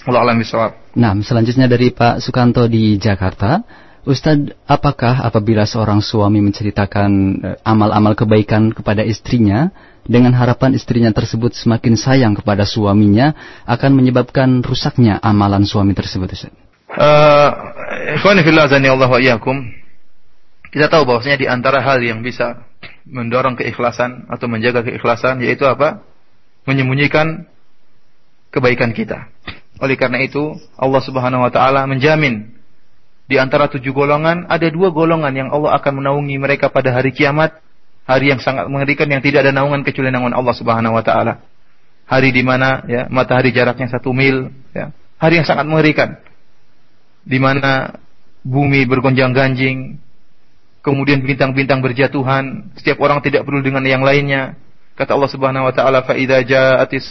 A: Allah alam bisawab.
B: Nah, selanjutnya dari Pak Sukanto di Jakarta. Ustadz, apakah apabila seorang suami menceritakan eh, amal-amal kebaikan kepada istrinya, dengan harapan istrinya tersebut semakin sayang kepada suaminya, akan menyebabkan rusaknya amalan suami tersebut, Ustaz?
A: Uh, Kita tahu bahwasanya di antara hal yang bisa mendorong keikhlasan atau menjaga keikhlasan yaitu apa? Menyembunyikan kebaikan kita. Oleh karena itu, Allah Subhanahu wa taala menjamin di antara tujuh golongan ada dua golongan yang Allah akan menaungi mereka pada hari kiamat, hari yang sangat mengerikan yang tidak ada naungan kecuali naungan Allah Subhanahu wa taala. Hari di mana ya matahari jaraknya satu mil, ya. Hari yang sangat mengerikan. Di mana bumi bergonjang-ganjing, kemudian bintang-bintang berjatuhan, setiap orang tidak perlu dengan yang lainnya. Kata Allah Subhanahu wa taala, "Fa idza ja'atis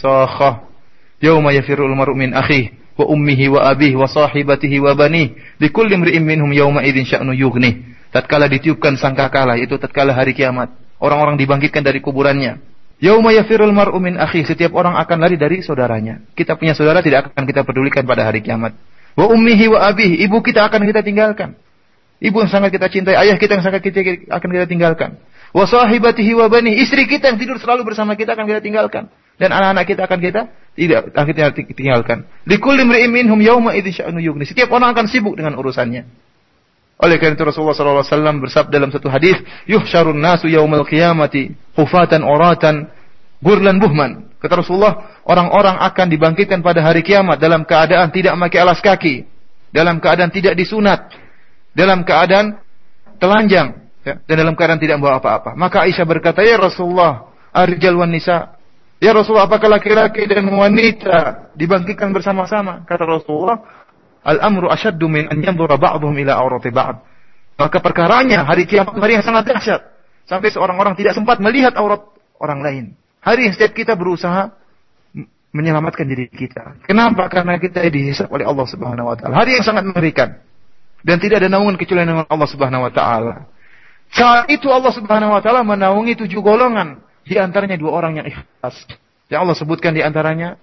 A: yauma yafirul mar'u min akhihi wa ummihi wa abihi wa sahibatihi wa bani likulli imri'in minhum yawma idzin sya'nu yughni tatkala ditiupkan sangkakala itu tatkala hari kiamat. Orang-orang dibangkitkan dari kuburannya. Yauma yafirul mar'u min akhi setiap orang akan lari dari saudaranya. Kita punya saudara tidak akan kita pedulikan pada hari kiamat. Wa ummihi wa abihi ibu kita akan kita tinggalkan. Ibu yang sangat kita cintai ayah kita yang sangat kita akan kita tinggalkan wa sahibatihi wa bani istri kita yang tidur selalu bersama kita akan kita tinggalkan dan anak-anak kita akan kita tidak akhirnya tinggalkan. Likulli imri'in minhum yawma idzi sya'nu yughni. Setiap orang akan sibuk dengan urusannya. Oleh karena itu Rasulullah SAW bersabda dalam satu hadis, "Yuhsyarun nasu yaumal qiyamati hufatan oratan gurlan buhman." Kata Rasulullah, orang-orang akan dibangkitkan pada hari kiamat dalam keadaan tidak memakai alas kaki, dalam keadaan tidak disunat, dalam keadaan telanjang, ya, dan dalam keadaan tidak membawa apa-apa. Maka Aisyah berkata, "Ya Rasulullah, arjal wan nisa, Ya Rasulullah, apakah laki-laki dan wanita dibangkitkan bersama-sama? Kata Rasulullah, Al-amru asyaddu min an yanzura ba'dhum ila aurati ba'd. Maka perkaranya hari kiamat hari yang sangat dahsyat. Sampai seorang orang tidak sempat melihat aurat orang lain. Hari yang setiap kita berusaha menyelamatkan diri kita. Kenapa? Karena kita dihisap oleh Allah Subhanahu wa taala. Hari yang sangat mengerikan. Dan tidak ada naungan kecuali naungan Allah Subhanahu wa taala. Saat itu Allah Subhanahu wa taala menaungi tujuh golongan di antaranya dua orang yang ikhlas. Yang Allah sebutkan di antaranya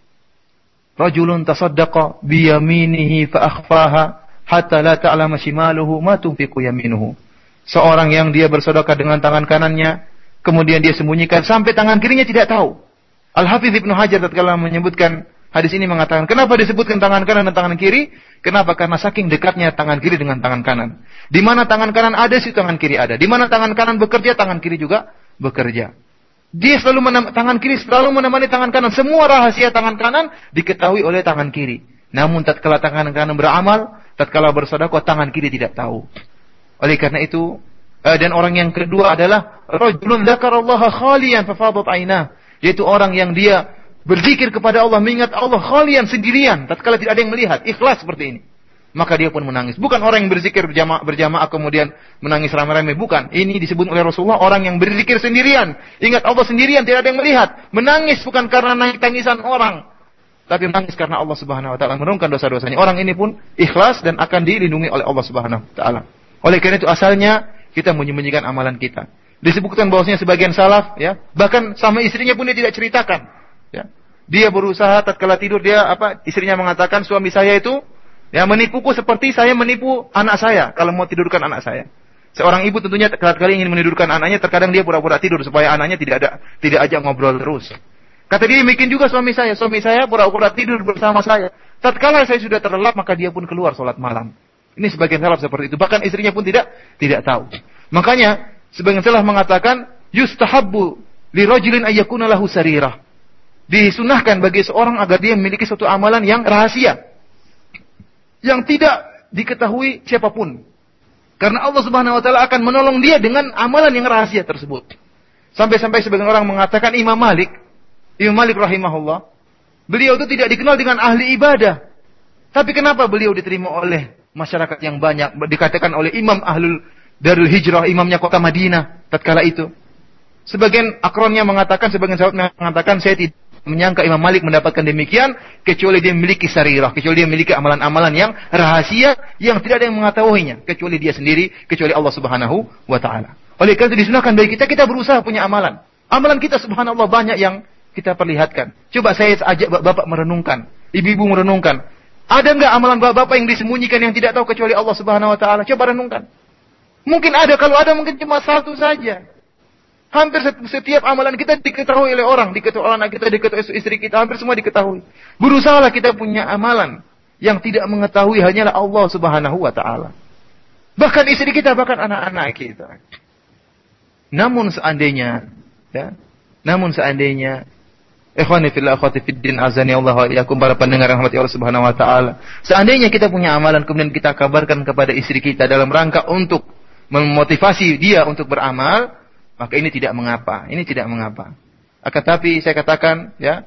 A: rajulun tasaddaqa biyaminihi fa akhfaha hatta la ta'lama shimaluhu ma tunfiqu yaminuhu. Seorang yang dia bersedekah dengan tangan kanannya, kemudian dia sembunyikan sampai tangan kirinya tidak tahu. Al-Hafidz Ibnu Hajar tatkala menyebutkan hadis ini mengatakan, kenapa disebutkan tangan kanan dan tangan kiri? Kenapa? Karena saking dekatnya tangan kiri dengan tangan kanan. Di mana tangan kanan ada, situ tangan kiri ada. Di mana tangan kanan bekerja, tangan kiri juga bekerja. Dia selalu menam, tangan kiri selalu menemani tangan kanan. Semua rahasia tangan kanan diketahui oleh tangan kiri. Namun tatkala tangan kanan beramal, tatkala bersedekah tangan kiri tidak tahu. Oleh karena itu, eh, dan orang yang kedua adalah rajulun dzakarallaha khalian fafadat aina, yaitu orang yang dia berzikir kepada Allah, mengingat Allah khalian sendirian, tatkala tidak ada yang melihat, ikhlas seperti ini maka dia pun menangis. Bukan orang yang berzikir berjamaah, berjamaah kemudian menangis ramai-ramai. Bukan. Ini disebut oleh Rasulullah orang yang berzikir sendirian. Ingat Allah sendirian, tidak ada yang melihat. Menangis bukan karena naik tangisan orang. Tapi menangis karena Allah subhanahu wa ta'ala menurunkan dosa-dosanya. Orang ini pun ikhlas dan akan dilindungi oleh Allah subhanahu wa ta'ala. Oleh karena itu asalnya kita menyembunyikan amalan kita. Disebutkan bahwasanya sebagian salaf ya, bahkan sama istrinya pun dia tidak ceritakan. Ya. Dia berusaha tatkala tidur dia apa istrinya mengatakan suami saya itu Ya menipuku seperti saya menipu anak saya kalau mau tidurkan anak saya. Seorang ibu tentunya kali ingin menidurkan anaknya, terkadang dia pura-pura tidur supaya anaknya tidak ada tidak ajak ngobrol terus. Kata dia demikian juga suami saya. Suami saya pura-pura tidur bersama saya. Tatkala saya sudah terlelap maka dia pun keluar sholat malam. Ini sebagian salaf seperti itu. Bahkan istrinya pun tidak tidak tahu. Makanya sebagian salaf mengatakan yustahabbu li rajulin ayyakuna lahu sarirah. Disunahkan bagi seorang agar dia memiliki suatu amalan yang rahasia yang tidak diketahui siapa pun. Karena Allah Subhanahu wa taala akan menolong dia dengan amalan yang rahasia tersebut. Sampai-sampai sebagian orang mengatakan Imam Malik, Imam Malik rahimahullah, beliau itu tidak dikenal dengan ahli ibadah. Tapi kenapa beliau diterima oleh masyarakat yang banyak, dikatakan oleh Imam Ahlul Darul Hijrah, imamnya kota Madinah tatkala itu. Sebagian akronnya mengatakan, sebagian sahabat mengatakan saya tidak menyangka Imam Malik mendapatkan demikian kecuali dia memiliki sarirah, kecuali dia memiliki amalan-amalan yang rahasia yang tidak ada yang mengetahuinya kecuali dia sendiri, kecuali Allah Subhanahu wa taala. Oleh karena itu disunahkan bagi kita kita berusaha punya amalan. Amalan kita subhanallah banyak yang kita perlihatkan. Coba saya ajak bapak merenungkan, ibu-ibu merenungkan. Ada nggak amalan bapak-bapak yang disembunyikan yang tidak tahu kecuali Allah Subhanahu wa taala? Coba renungkan. Mungkin ada, kalau ada mungkin cuma satu saja. Hampir setiap amalan kita diketahui oleh orang, diketahui anak kita, diketahui istri kita, hampir semua diketahui. Berusahalah kita punya amalan yang tidak mengetahui hanyalah Allah Subhanahu wa taala. Bahkan istri kita, bahkan anak-anak kita. Namun seandainya ya, namun seandainya Ikhwani fillah akhwati fiddin azani Allah wa iyakum para pendengar yang rahmati Allah Subhanahu wa taala. Seandainya kita punya amalan kemudian kita kabarkan kepada istri kita dalam rangka untuk memotivasi dia untuk beramal, maka ini tidak mengapa. Ini tidak mengapa. Akan tapi saya katakan ya,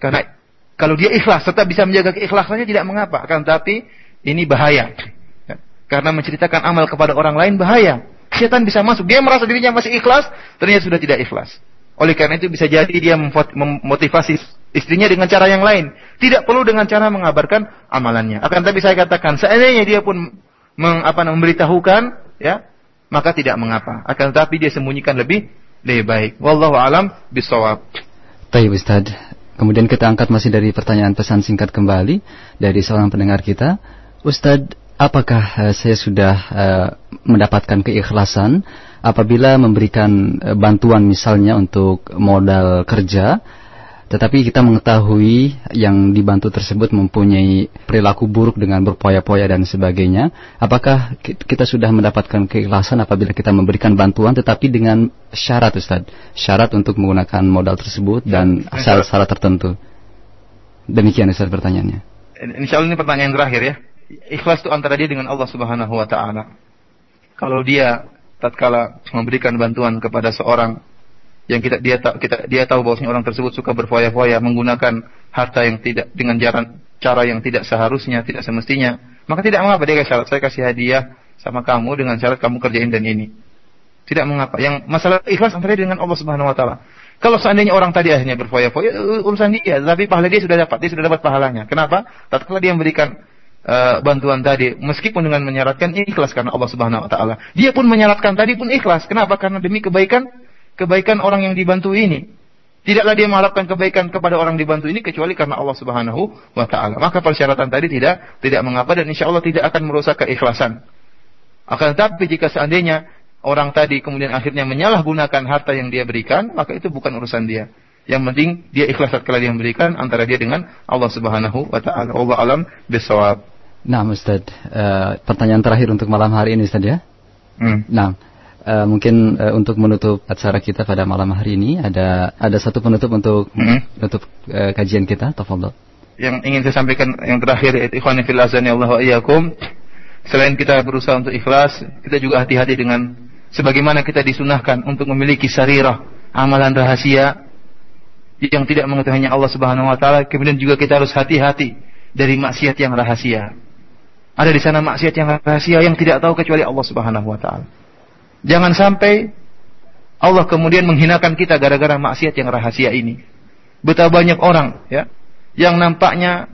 A: karena kalau dia ikhlas tetap bisa menjaga keikhlasannya tidak mengapa. Akan tapi ini bahaya. Ya, karena menceritakan amal kepada orang lain bahaya. Setan bisa masuk. Dia merasa dirinya masih ikhlas, ternyata sudah tidak ikhlas. Oleh karena itu bisa jadi dia memotivasi istrinya dengan cara yang lain. Tidak perlu dengan cara mengabarkan amalannya. Akan tapi saya katakan, seandainya dia pun meng, memberitahukan, ya, maka tidak mengapa. Akan tetapi dia sembunyikan lebih lebih baik. Wallahu alam bisawab.
B: Baik Ustaz. Kemudian kita angkat masih dari pertanyaan pesan singkat kembali dari seorang pendengar kita. Ustadz, apakah uh, saya sudah uh, mendapatkan keikhlasan apabila memberikan uh, bantuan misalnya untuk modal kerja tetapi kita mengetahui yang dibantu tersebut mempunyai perilaku buruk dengan berpoya-poya dan sebagainya. Apakah kita sudah mendapatkan keikhlasan apabila kita memberikan bantuan tetapi dengan syarat Ustaz? Syarat untuk menggunakan modal tersebut dan syarat-syarat tertentu. Demikian Ustaz pertanyaannya.
A: Insya Allah ini pertanyaan terakhir ya. Ikhlas itu antara dia dengan Allah Subhanahu wa taala. Kalau dia tatkala memberikan bantuan kepada seorang yang kita dia kita dia tahu bahwasanya orang tersebut suka berfoya-foya menggunakan harta yang tidak dengan jalan cara yang tidak seharusnya, tidak semestinya, maka tidak mengapa dia syarat saya kasih hadiah sama kamu dengan syarat kamu kerjain dan ini. Tidak mengapa. Yang masalah ikhlas antara dengan Allah Subhanahu wa taala. Kalau seandainya orang tadi akhirnya berfoya-foya urusan dia, tapi pahala dia sudah dapat, dia sudah dapat pahalanya. Kenapa? Tatkala dia memberikan uh, bantuan tadi, meskipun dengan menyaratkan ikhlas karena Allah Subhanahu wa taala. Dia pun menyaratkan tadi pun ikhlas. Kenapa? Karena demi kebaikan kebaikan orang yang dibantu ini. Tidaklah dia mengharapkan kebaikan kepada orang dibantu ini kecuali karena Allah Subhanahu wa taala. Maka persyaratan tadi tidak tidak mengapa dan insya Allah tidak akan merusak keikhlasan. Akan tetapi jika seandainya orang tadi kemudian akhirnya menyalahgunakan harta yang dia berikan, maka itu bukan urusan dia. Yang penting dia ikhlas setelah dia memberikan antara dia dengan Allah Subhanahu wa taala. Allah alam bisawab.
B: Nah, Ustaz, uh, pertanyaan terakhir untuk malam hari ini Ustaz ya. Hmm. Nah, Uh, mungkin uh, untuk menutup acara kita pada malam hari ini ada ada satu penutup untuk hmm. menutup uh, kajian kita, tafadhol.
A: Yang ingin saya sampaikan yang terakhir ikhwan fil azani Allah wa iyyakum. Selain kita berusaha untuk ikhlas, kita juga hati-hati dengan sebagaimana kita disunahkan untuk memiliki sarirah, amalan rahasia yang tidak mengetahuinya Allah Subhanahu wa taala, kemudian juga kita harus hati-hati dari maksiat yang rahasia. Ada di sana maksiat yang rahasia yang tidak tahu kecuali Allah Subhanahu wa taala. Jangan sampai Allah kemudian menghinakan kita gara-gara maksiat yang rahasia ini. Betapa banyak orang ya yang nampaknya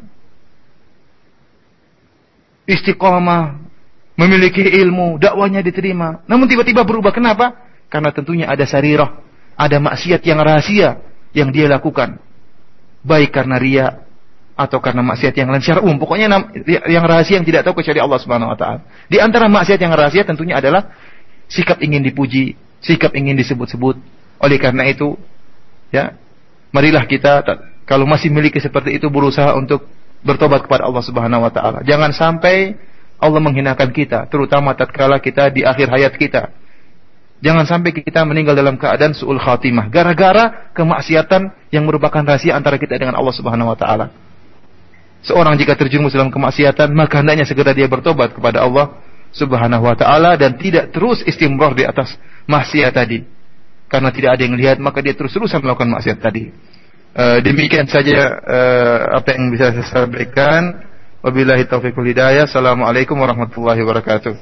A: istiqomah, memiliki ilmu, dakwanya diterima, namun tiba-tiba berubah. Kenapa? Karena tentunya ada sarirah, ada maksiat yang rahasia yang dia lakukan. Baik karena ria atau karena maksiat yang lain secara umum. Pokoknya yang rahasia yang tidak tahu kecuali Allah Subhanahu wa taala. Di antara maksiat yang rahasia tentunya adalah sikap ingin dipuji, sikap ingin disebut-sebut. Oleh karena itu, ya, marilah kita kalau masih memiliki seperti itu berusaha untuk bertobat kepada Allah Subhanahu wa taala. Jangan sampai Allah menghinakan kita, terutama tatkala kita di akhir hayat kita. Jangan sampai kita meninggal dalam keadaan suul khatimah gara-gara kemaksiatan yang merupakan rahasia antara kita dengan Allah Subhanahu wa taala. Seorang jika terjerumus dalam kemaksiatan, maka hendaknya segera dia bertobat kepada Allah Subhanahu wa taala dan tidak terus istimror di atas maksiat tadi. Karena tidak ada yang lihat maka dia terus-terusan melakukan maksiat tadi. Uh, demikian saja uh, apa yang bisa saya sampaikan. Wabillahi taufiq hidayah. Assalamualaikum warahmatullahi wabarakatuh.